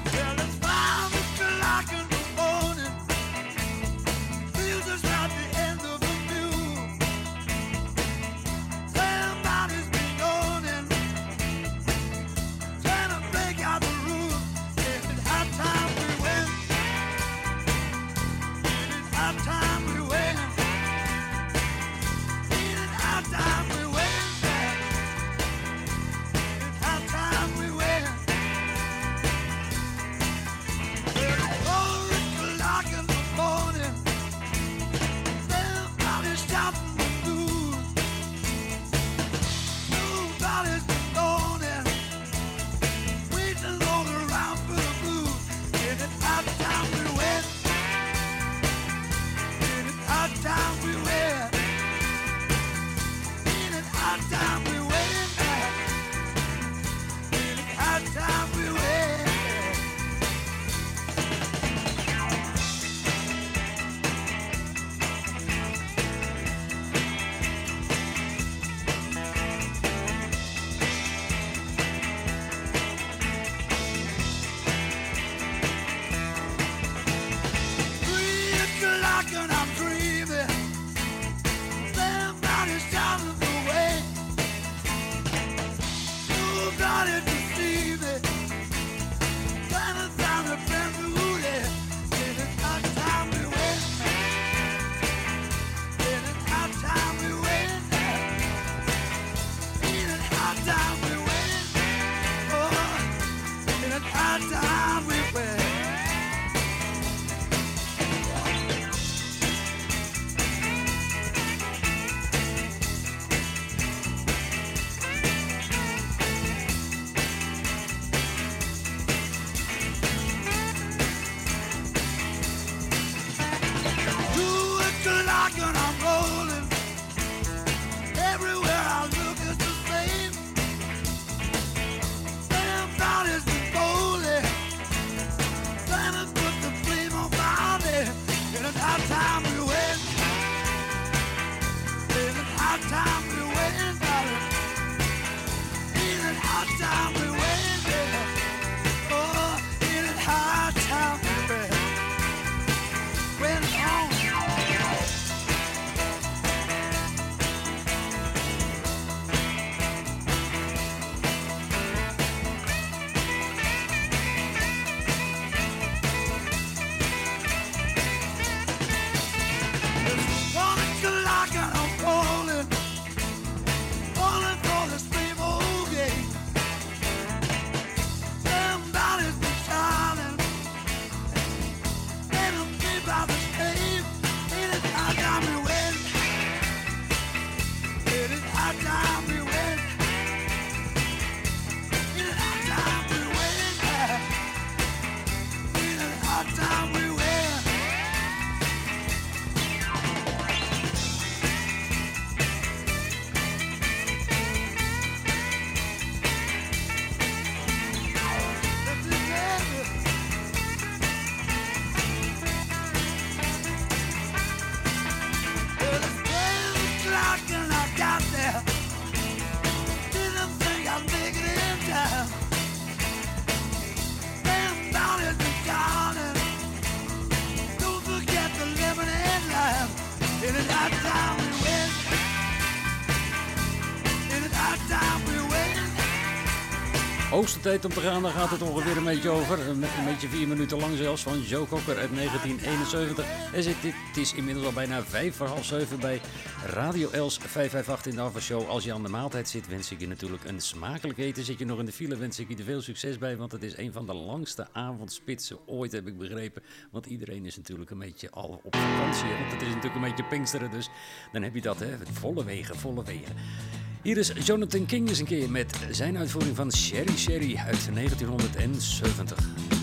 Hoogste tijd om te gaan, daar gaat het ongeveer een beetje over. Met een beetje vier minuten lang zelfs van Joe Cocker uit 1971. En zit dit, het is inmiddels al bijna vijf voor half zeven bij Radio Els 558 in de Avashow. Als je aan de maaltijd zit, wens ik je natuurlijk een smakelijk eten. Zit je nog in de file, wens ik je er veel succes bij. Want het is een van de langste avondspitsen ooit, heb ik begrepen. Want iedereen is natuurlijk een beetje al op vakantie. Want het is natuurlijk een beetje Pinksteren, dus dan heb je dat, hè. Volle wegen, volle wegen. Hier is Jonathan King eens een keer met zijn uitvoering van Sherry Sherry uit 1970.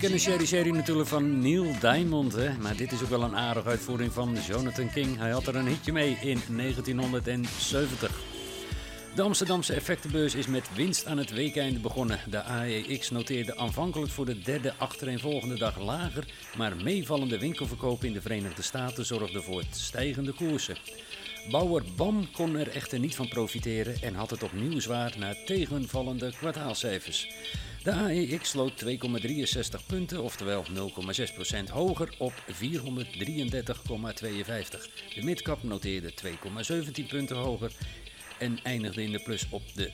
Kennen Sherry Sherry natuurlijk van Neil Diamond, hè? maar dit is ook wel een aardige uitvoering van Jonathan King. Hij had er een hitje mee in 1970. De Amsterdamse effectenbeurs is met winst aan het weekeinde begonnen. De AEX noteerde aanvankelijk voor de derde achtereenvolgende dag lager, maar meevallende winkelverkopen in de Verenigde Staten zorgden voor stijgende koersen. Bauer BAM kon er echter niet van profiteren en had het opnieuw zwaar na tegenvallende kwartaalcijfers. De AEX sloot 2,63 punten, oftewel 0,6% hoger op 433,52. De midcap noteerde 2,17 punten hoger en eindigde in de plus op de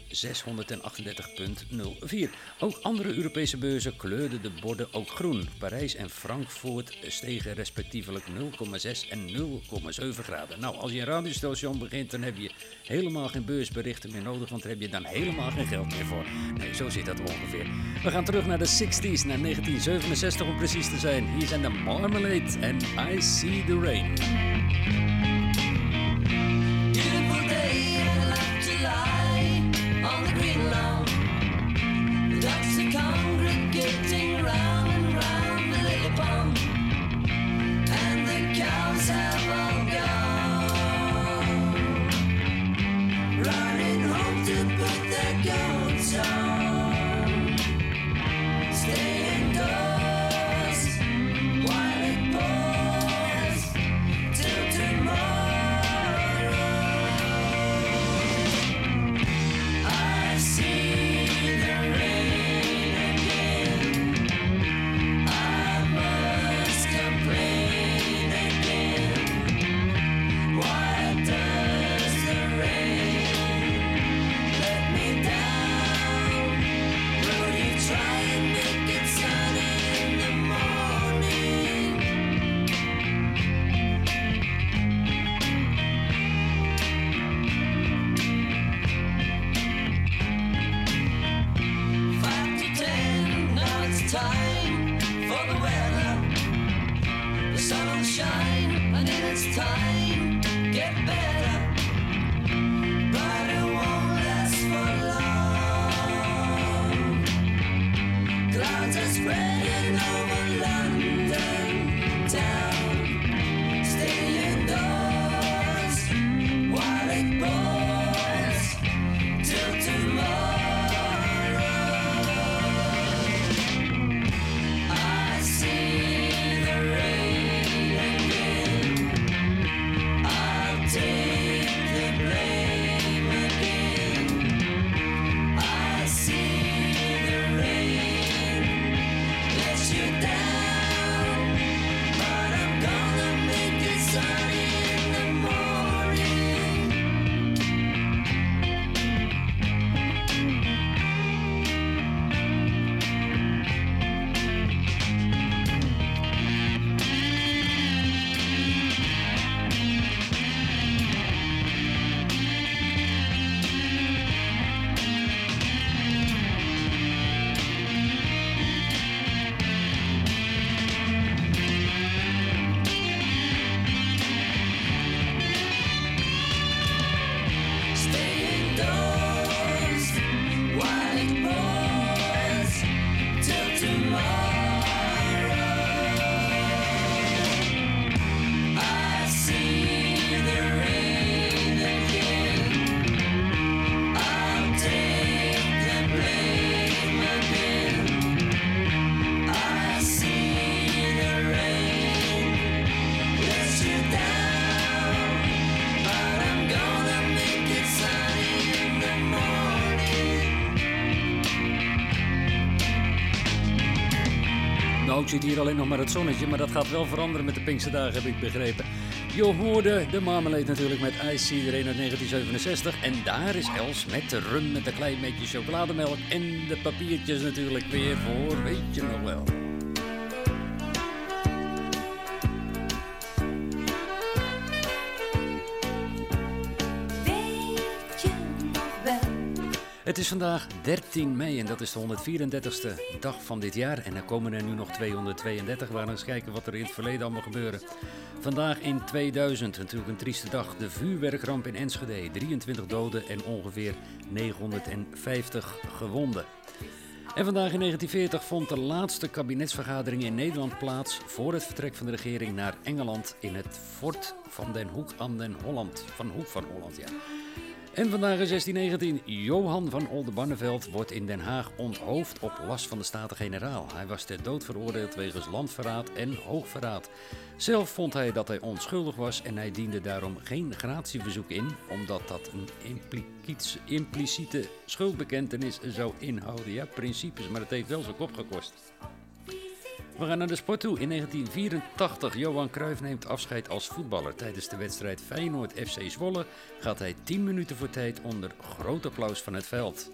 638,04. Ook andere Europese beurzen kleurden de borden ook groen. Parijs en Frankfurt stegen respectievelijk 0,6 en 0,7 graden. Nou, als je een radiostation begint, dan heb je helemaal geen beursberichten meer nodig, want daar heb je dan helemaal geen geld meer voor. Nee, zo zit dat ongeveer. We gaan terug naar de 60s, naar 1967 om precies te zijn. Hier zijn de Marmalade en I See the Rain. Running home to put their goats on. time. Ik zie hier alleen nog maar het zonnetje, maar dat gaat wel veranderen met de Pinksterdagen, heb ik begrepen. Je hoorde de Marmalade natuurlijk met uit 1967. En daar is Els met de rum met een klein beetje chocolademelk en de papiertjes natuurlijk weer voor, weet je nog wel. Het is vandaag 13 mei en dat is de 134ste dag van dit jaar. En er komen er nu nog 232. We gaan eens kijken wat er in het verleden allemaal gebeurde. Vandaag in 2000, natuurlijk een trieste dag. De vuurwerkramp in Enschede. 23 doden en ongeveer 950 gewonden. En vandaag in 1940 vond de laatste kabinetsvergadering in Nederland plaats voor het vertrek van de regering naar Engeland in het fort van Den Hoek aan den Holland. Van Hoek van Holland. En vandaag in 1619, Johan van Oldenbarneveld wordt in Den Haag onthoofd op last van de Staten-Generaal. Hij was ter dood veroordeeld wegens landverraad en hoogverraad. Zelf vond hij dat hij onschuldig was en hij diende daarom geen gratieverzoek in, omdat dat een impliciete schuldbekentenis zou inhouden. Ja, principes, maar het heeft wel zijn kop gekost. We gaan naar de sport toe. In 1984, Johan Cruijff neemt afscheid als voetballer. Tijdens de wedstrijd Feyenoord-FC Zwolle gaat hij 10 minuten voor tijd onder groot applaus van het veld.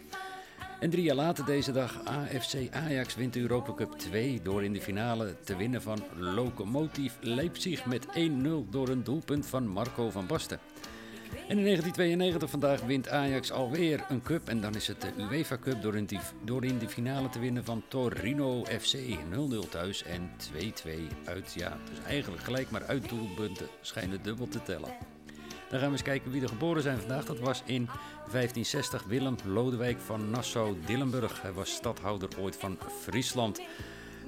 En drie jaar later deze dag, AFC Ajax wint de Europa Cup 2 door in de finale te winnen van Lokomotiv Leipzig met 1-0 door een doelpunt van Marco van Basten. En in 1992 vandaag wint Ajax alweer een cup. En dan is het de UEFA Cup door in, die, door in de finale te winnen van Torino FC. 0-0 thuis en 2-2 uit. Ja, dus eigenlijk gelijk maar uit doelpunten schijnen dubbel te tellen. Dan gaan we eens kijken wie er geboren zijn vandaag. Dat was in 1560 Willem Lodewijk van Nassau-Dillenburg. Hij was stadhouder ooit van Friesland.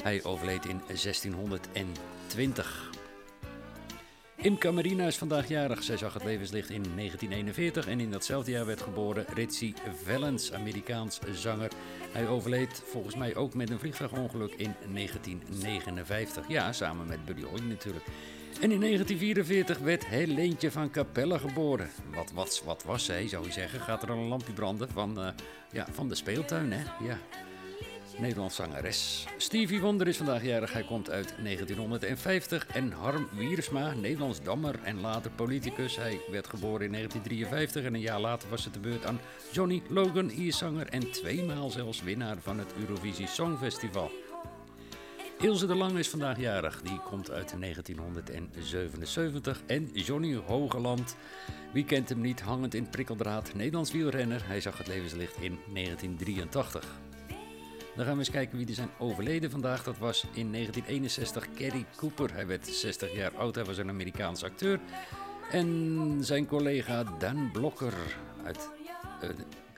Hij overleed in 1620. Imca Marina is vandaag jarig. Zij zag het levenslicht in 1941 en in datzelfde jaar werd geboren Ritchie Valens, Amerikaans zanger. Hij overleed volgens mij ook met een vliegtuigongeluk in 1959. Ja, samen met Buddy Holly natuurlijk. En in 1944 werd Helentje van Capelle geboren. Wat, wat, wat was zij, zou je zeggen? Gaat er een lampje branden van, eh, ja, van de speeltuin, hè? Ja. Nederlands zangeres. Stevie Wonder is vandaag jarig. Hij komt uit 1950. En Harm Wiersma, Nederlands dammer en later politicus. Hij werd geboren in 1953 en een jaar later was het de beurt aan Johnny Logan, Ierzanger en tweemaal zelfs winnaar van het Eurovisie Songfestival. Ilse de Lange is vandaag jarig. Die komt uit 1977. En Johnny Hogeland, wie kent hem niet, hangend in prikkeldraad, Nederlands wielrenner. Hij zag het levenslicht in 1983. Dan gaan we eens kijken wie er zijn overleden vandaag. Dat was in 1961 Kerry Cooper. Hij werd 60 jaar oud. Hij was een Amerikaans acteur. En zijn collega Dan Blokker uit, eh,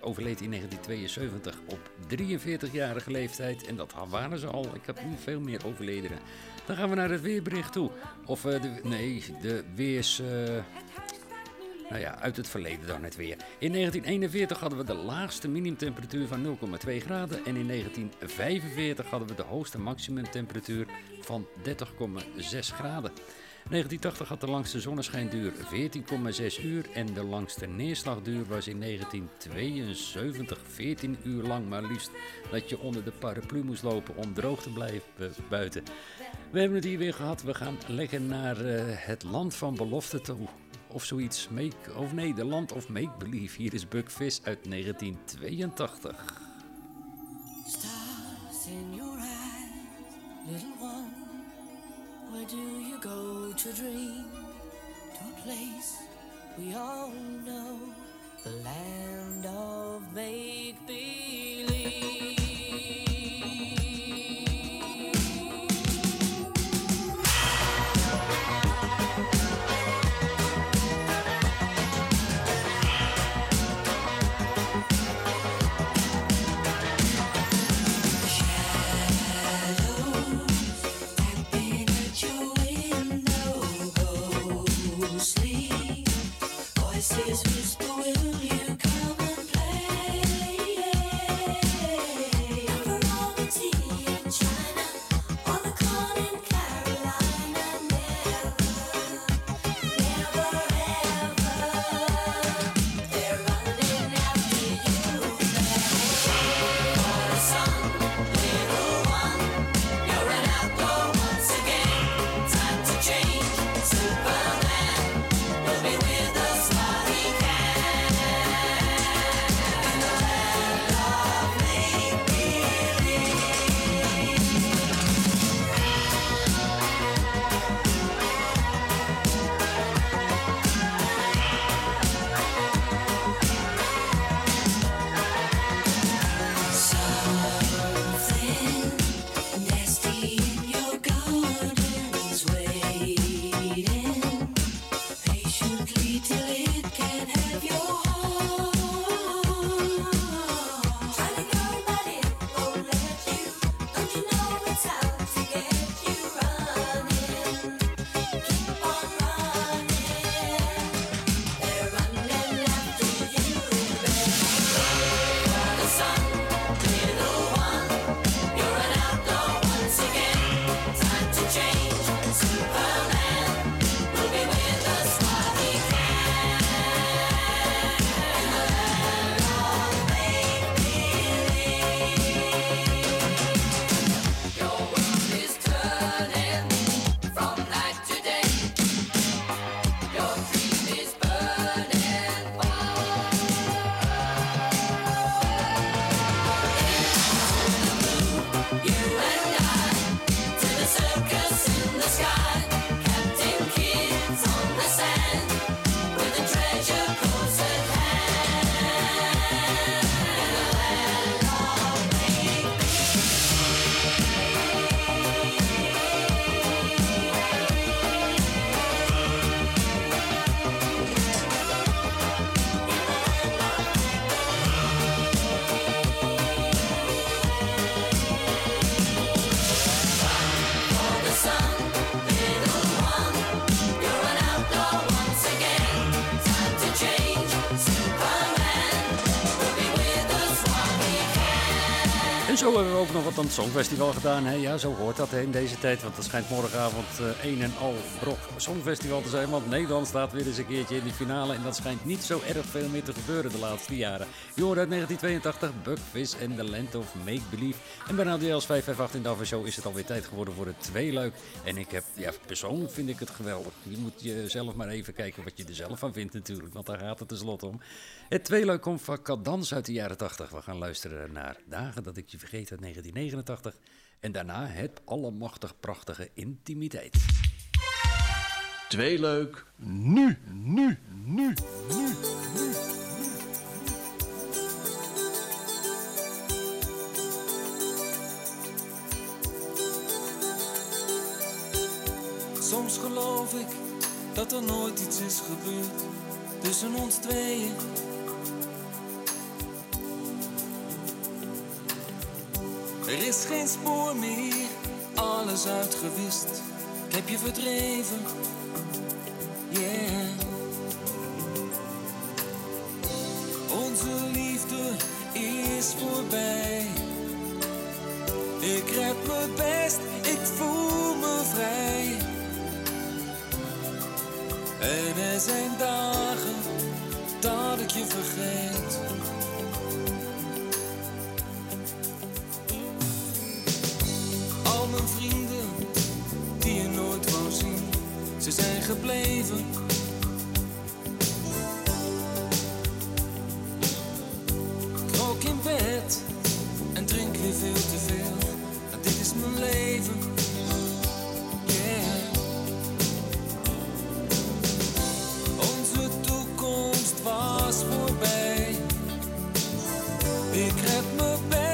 overleed in 1972 op 43-jarige leeftijd. En dat waren ze al. Ik heb niet veel meer overledenen. Dan gaan we naar het weerbericht toe. Of eh, de, nee, de weers... eh, nou ja, uit het verleden dan het weer. In 1941 hadden we de laagste minimumtemperatuur van 0,2 graden. En in 1945 hadden we de hoogste maximumtemperatuur van 30,6 graden. 1980 had de langste zonneschijnduur 14,6 uur en de langste neerslagduur was in 1972 14 uur lang maar liefst dat je onder de paraplu moest lopen om droog te blijven buiten. We hebben het hier weer gehad. We gaan lekker naar eh, het land van belofte toe. Of zoiets. Make, of nee, de land of make believe. Hier is Buck Fizz uit 1982. Stars in your eyes, little one. Where do you go to dream? To a place we all know, the land of make believe. Het Songfestival gedaan. Hè? Ja, zo hoort dat hè, in deze tijd. Want het schijnt morgenavond eh, een en al brok Songfestival te zijn. Want Nederland staat weer eens een keertje in de finale. En dat schijnt niet zo erg veel meer te gebeuren de laatste jaren. Hoort uit 1982 Buckfish en The Land of Make Believe. En bij Radio Els 558 in de Ava Show is het alweer tijd geworden voor het tweeluik. En ik heb, ja, persoonlijk vind ik het geweldig. Je moet jezelf maar even kijken wat je er zelf van vindt natuurlijk. Want daar gaat het tenslotte om. Het tweeluik komt van Cadans uit de jaren 80. We gaan luisteren naar Dagen dat ik je vergeet uit 1989. En daarna het allemachtig prachtige Intimiteit. Tweeluik, nu, nu, nu, nu. Soms geloof ik dat er nooit iets is gebeurd tussen ons tweeën. Er is geen spoor meer, alles uitgewist. Ik heb je verdreven, yeah. Onze liefde is voorbij. Ik red me best, ik voel me vrij. En er zijn dagen dat ik je vergeet. Al mijn vrienden die je nooit wou zien, ze zijn gebleven. Ik red me best,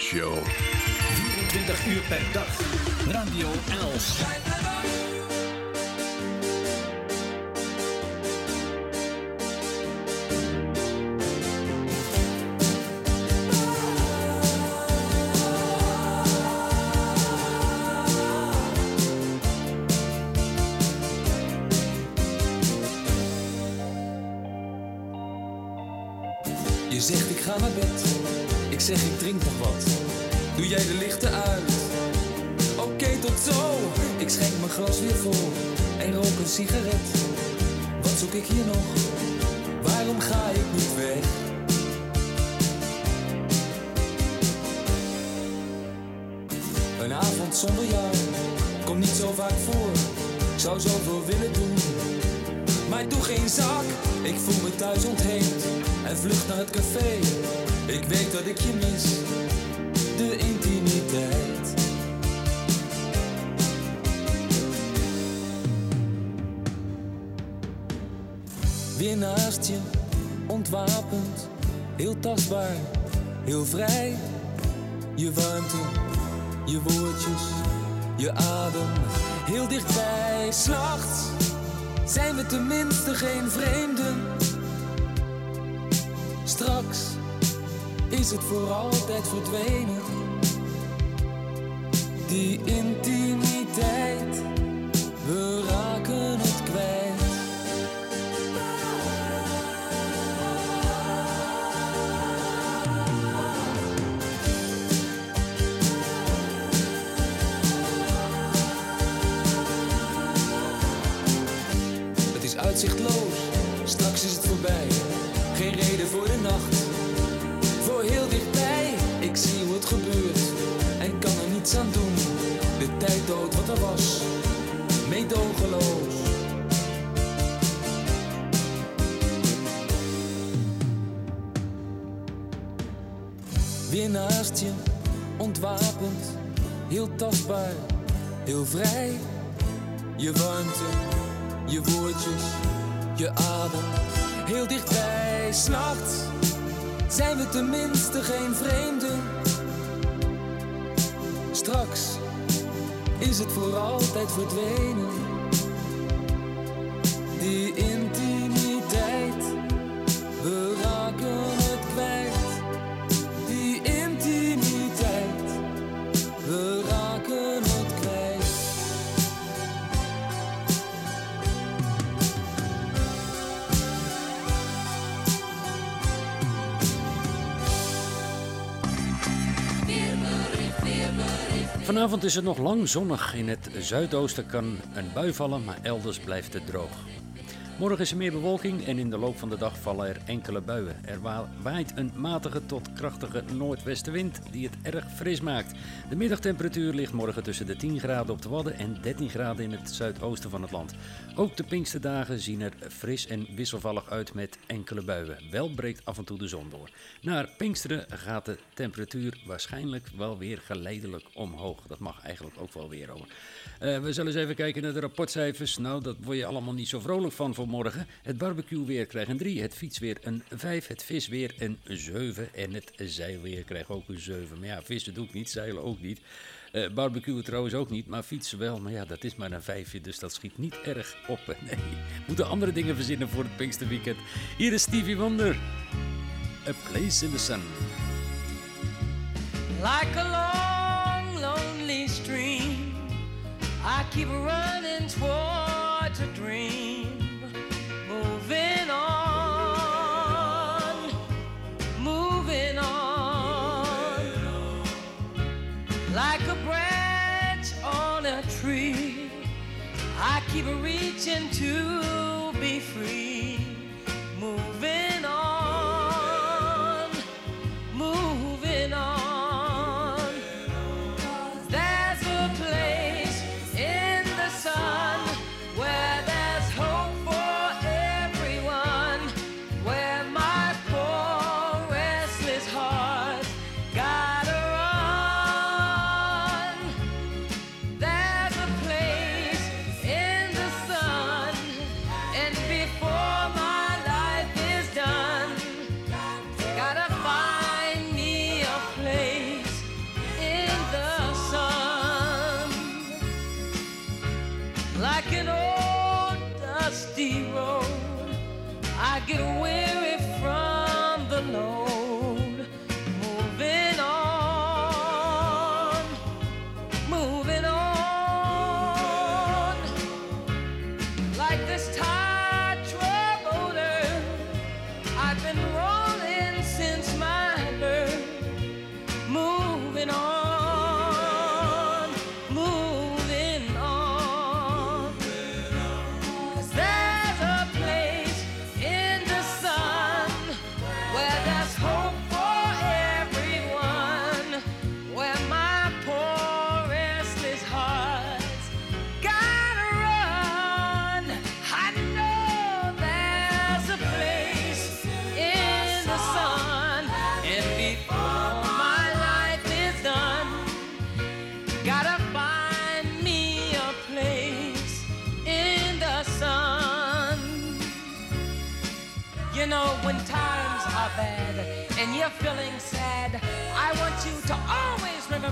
Show. 24 uur per dag. Radio Els. Je zegt ik ga naar bed, ik zeg ik drink. Doe jij de lichten uit? Oké, tot zo. Ik schenk mijn glas weer vol en rook een sigaret. Wat zoek ik hier nog? Waarom ga ik niet weg? Een avond zonder jou komt niet zo vaak voor. Ik zou zoveel willen doen, maar doe geen zak. Ik voel me thuis ontheemd en vlucht naar het café. Ik weet dat ik je mis, de intimiteit. Weer naast je, ontwapend, heel tastbaar, heel vrij. Je warmte, je woordjes, je adem, heel dichtbij. S'nachts zijn we tenminste geen vreemden. Is het voor altijd verdwenen. Die intimiteit, we raken het kwijt. Het is uitzichtloos, straks is het voorbij. Geen reden voor de nacht, gebeurt en kan er niets aan doen. De tijd dood wat er was, meedogenloos. Weer naast je, ontwapend, heel tastbaar, heel vrij. Je warmte, je woordjes, je adem, heel dichtbij. S'nachts zijn we tenminste geen vreemden. Straks is het voor altijd verdwenen. Vanavond is het nog lang zonnig. In het zuidoosten kan een bui vallen, maar elders blijft het droog. Morgen is er meer bewolking en in de loop van de dag vallen er enkele buien. Er wa- waait een matige tot krachtige noordwestenwind die het erg fris maakt. De middagtemperatuur ligt morgen tussen de 10 graden op de Wadden en 13 graden in het zuidoosten van het land. Ook de Pinksterdagen zien er fris en wisselvallig uit met enkele buien. Wel breekt af en toe de zon door. Naar Pinksteren gaat de temperatuur waarschijnlijk wel weer geleidelijk omhoog. Dat mag eigenlijk ook wel weer hoor. Eh, we zullen eens even kijken naar de rapportcijfers. Nou, dat word je allemaal niet zo vrolijk van voor morgen. Het barbecue-weer krijgt een 3, het fietsweer een 5, het visweer een 7 en het zeilweer krijgt ook een 7. Maar ja, vissen doe ik niet, zeilen ook niet. Eh barbecuen trouwens ook niet, maar fietsen wel. Maar ja, dat is maar een vijfje, dus dat schiet niet erg op. Nee, moeten andere dingen verzinnen voor het Pinksterweekend. Hier is Stevie Wonder. A Place in the Sun. Like a long, lonely stream, I keep running towards a dream. Moving on, moving on. Like a branch on a tree, I keep reaching to be free.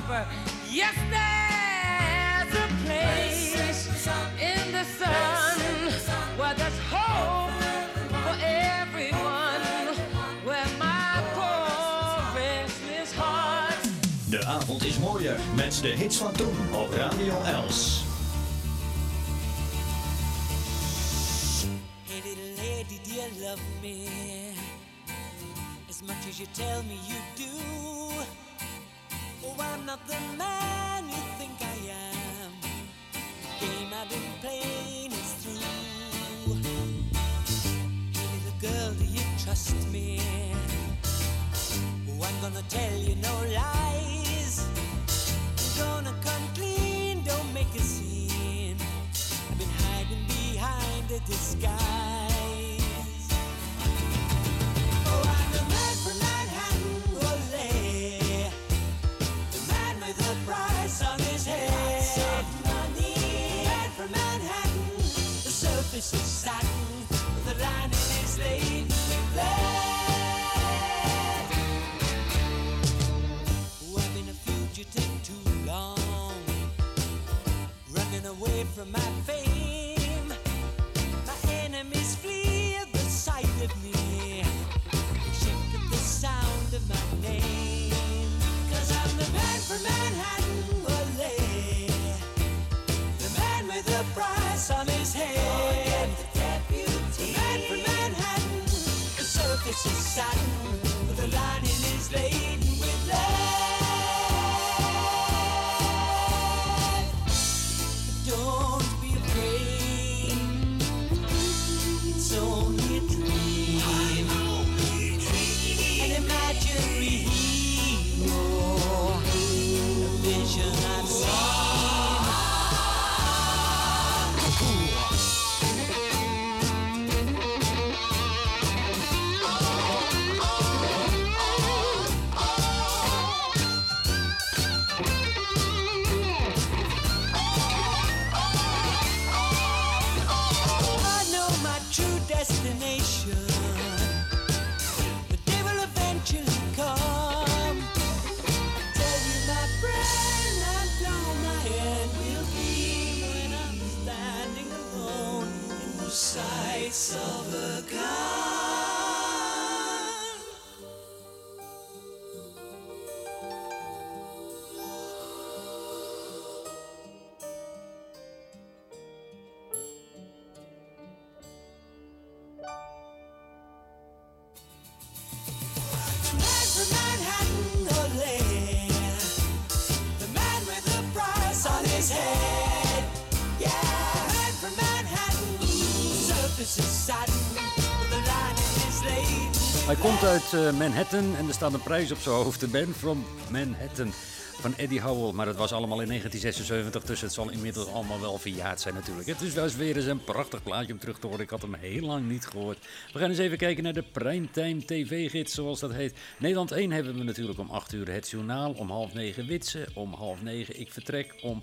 Yes, there's a place in the sun where there's hope for everyone. Where my poor restless heart De avond is mooier met de hits van toen op Radio Els. Hey little lady, do you love me as much as you tell me you not the man you think I am. Game I've been playing is through. Little girl, do you trust me? Oh, I'm gonna tell you no lies. I'm gonna come clean, don't make a scene. I've been hiding behind a disguise. From my fame. My enemies flee at the sight of me. Shake at the sound of my name. Cause I'm the man from Manhattan, ole. The man with the price on his head. The man from Manhattan, the surface is satin, uit eh, Manhattan en er staat een prijs op zijn hoofd. De band from Manhattan van Eddie Howell. Maar dat was allemaal in 1976, dus het zal inmiddels allemaal wel verjaard zijn natuurlijk. Het is wel eens weer eens een prachtig plaatje om terug te horen. Ik had hem heel lang niet gehoord. We gaan eens even kijken naar de Primetime TV-gids, zoals dat heet. Nederland 1 hebben we natuurlijk om 8 uur het journaal. Om half 9 Witsen. Om half 9 Ik Vertrek. Om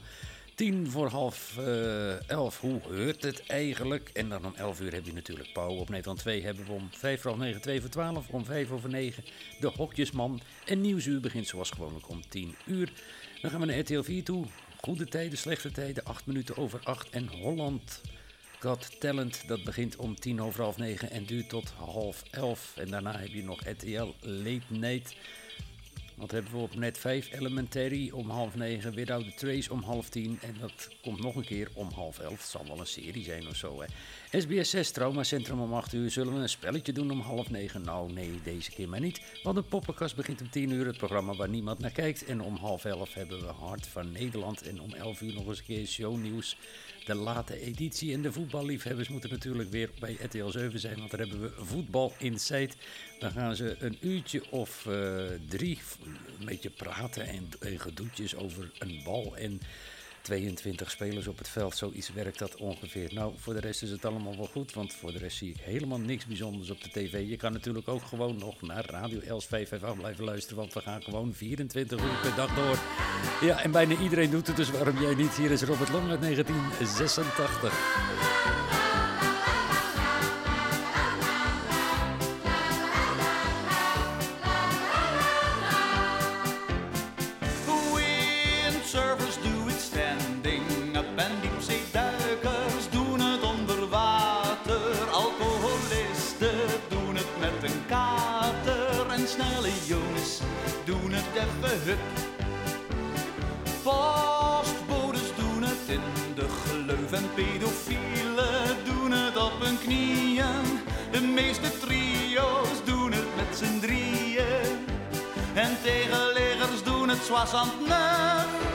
tien voor half eh, elf, hoe heurt het eigenlijk? En dan om 11 uur heb je natuurlijk Pauw. Op Nederland 2 hebben we om 5 voor half 9, 2 voor 12, om 5 over 9 de Hokjesman. En Nieuwsuur begint zoals gewoonlijk om 10 uur. Dan gaan we naar RTL 4 toe. Goede tijden, slechte tijden, 8 minuten over 8. En Holland Got Talent, dat begint om 10 over half 9 en duurt tot half 11. En daarna heb je nog RTL Late Night. Hebben we op net 5? Elementary om half 9, Without the Trace om half 10. En dat komt nog een keer om half 11. Het zal wel een serie zijn of zo. Hè. SBS 6, Traumacentrum om 8 uur. Zullen we een spelletje doen om half 9? Nou, nee, deze keer maar niet. Want de poppenkast begint om 10 uur. Het programma waar niemand naar kijkt. En om half 11 hebben we Hart van Nederland. En om 11 uur nog eens een keer shownieuws. De late editie. En de voetballiefhebbers moeten natuurlijk weer bij RTL 7 zijn. Want daar hebben we Voetbal Inside. Dan gaan ze een uurtje of eh, drie een beetje praten en, en gedoetjes over een bal en 22 spelers op het veld. Zoiets werkt dat ongeveer. Nou, voor de rest is het allemaal wel goed, want voor de rest zie ik helemaal niks bijzonders op de tv. Je kan natuurlijk ook gewoon nog naar Radio Els 558 blijven luisteren, want we gaan gewoon 24 uur per dag door. Ja, en bijna iedereen doet het, dus waarom jij niet? Hier is Robert Long uit 1986. Hup. Postbodes doen het in de gleuf en pedofielen doen het op hun knieën. De meeste trio's doen het met z'n drieën. En tegenleggers doen het zwassend nat.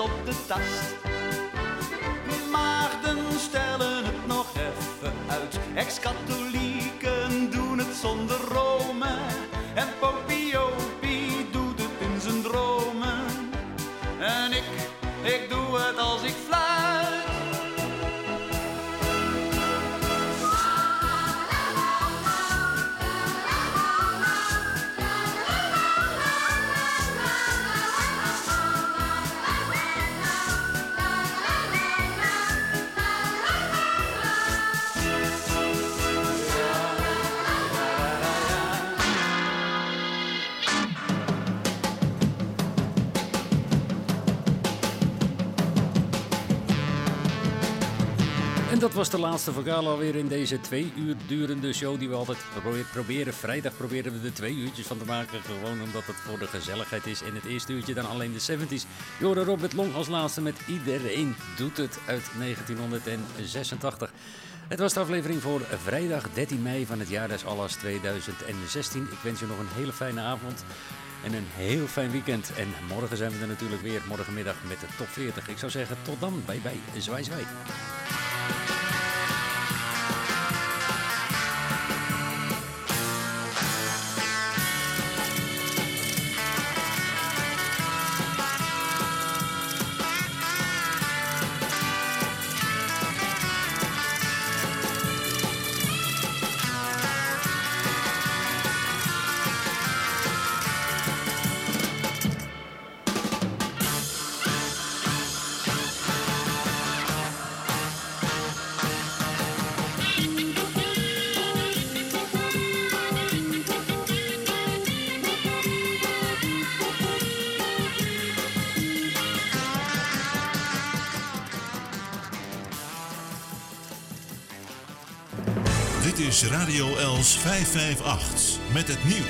Op de tast. Maagden stellen het nog even uit. Ex-katholieken doen het zonder Rome. En Popiopie was de laatste vocale alweer in deze twee uur durende show die we altijd probe- proberen. Vrijdag proberen we er twee uurtjes van te maken. Gewoon omdat het voor de gezelligheid is. En het eerste uurtje dan alleen de 70s. Je hoorde Robert Long als laatste met Iedereen doet het uit 1986. Het was de aflevering voor vrijdag 13 mei van het jaar des Allas 2016. Ik wens je nog een hele fijne avond. En een heel fijn weekend. En morgen zijn we er natuurlijk weer. Morgenmiddag met de top 40. Ik zou zeggen tot dan. Bye bye. Zwaai zwaai. Els 558 met het nieuws.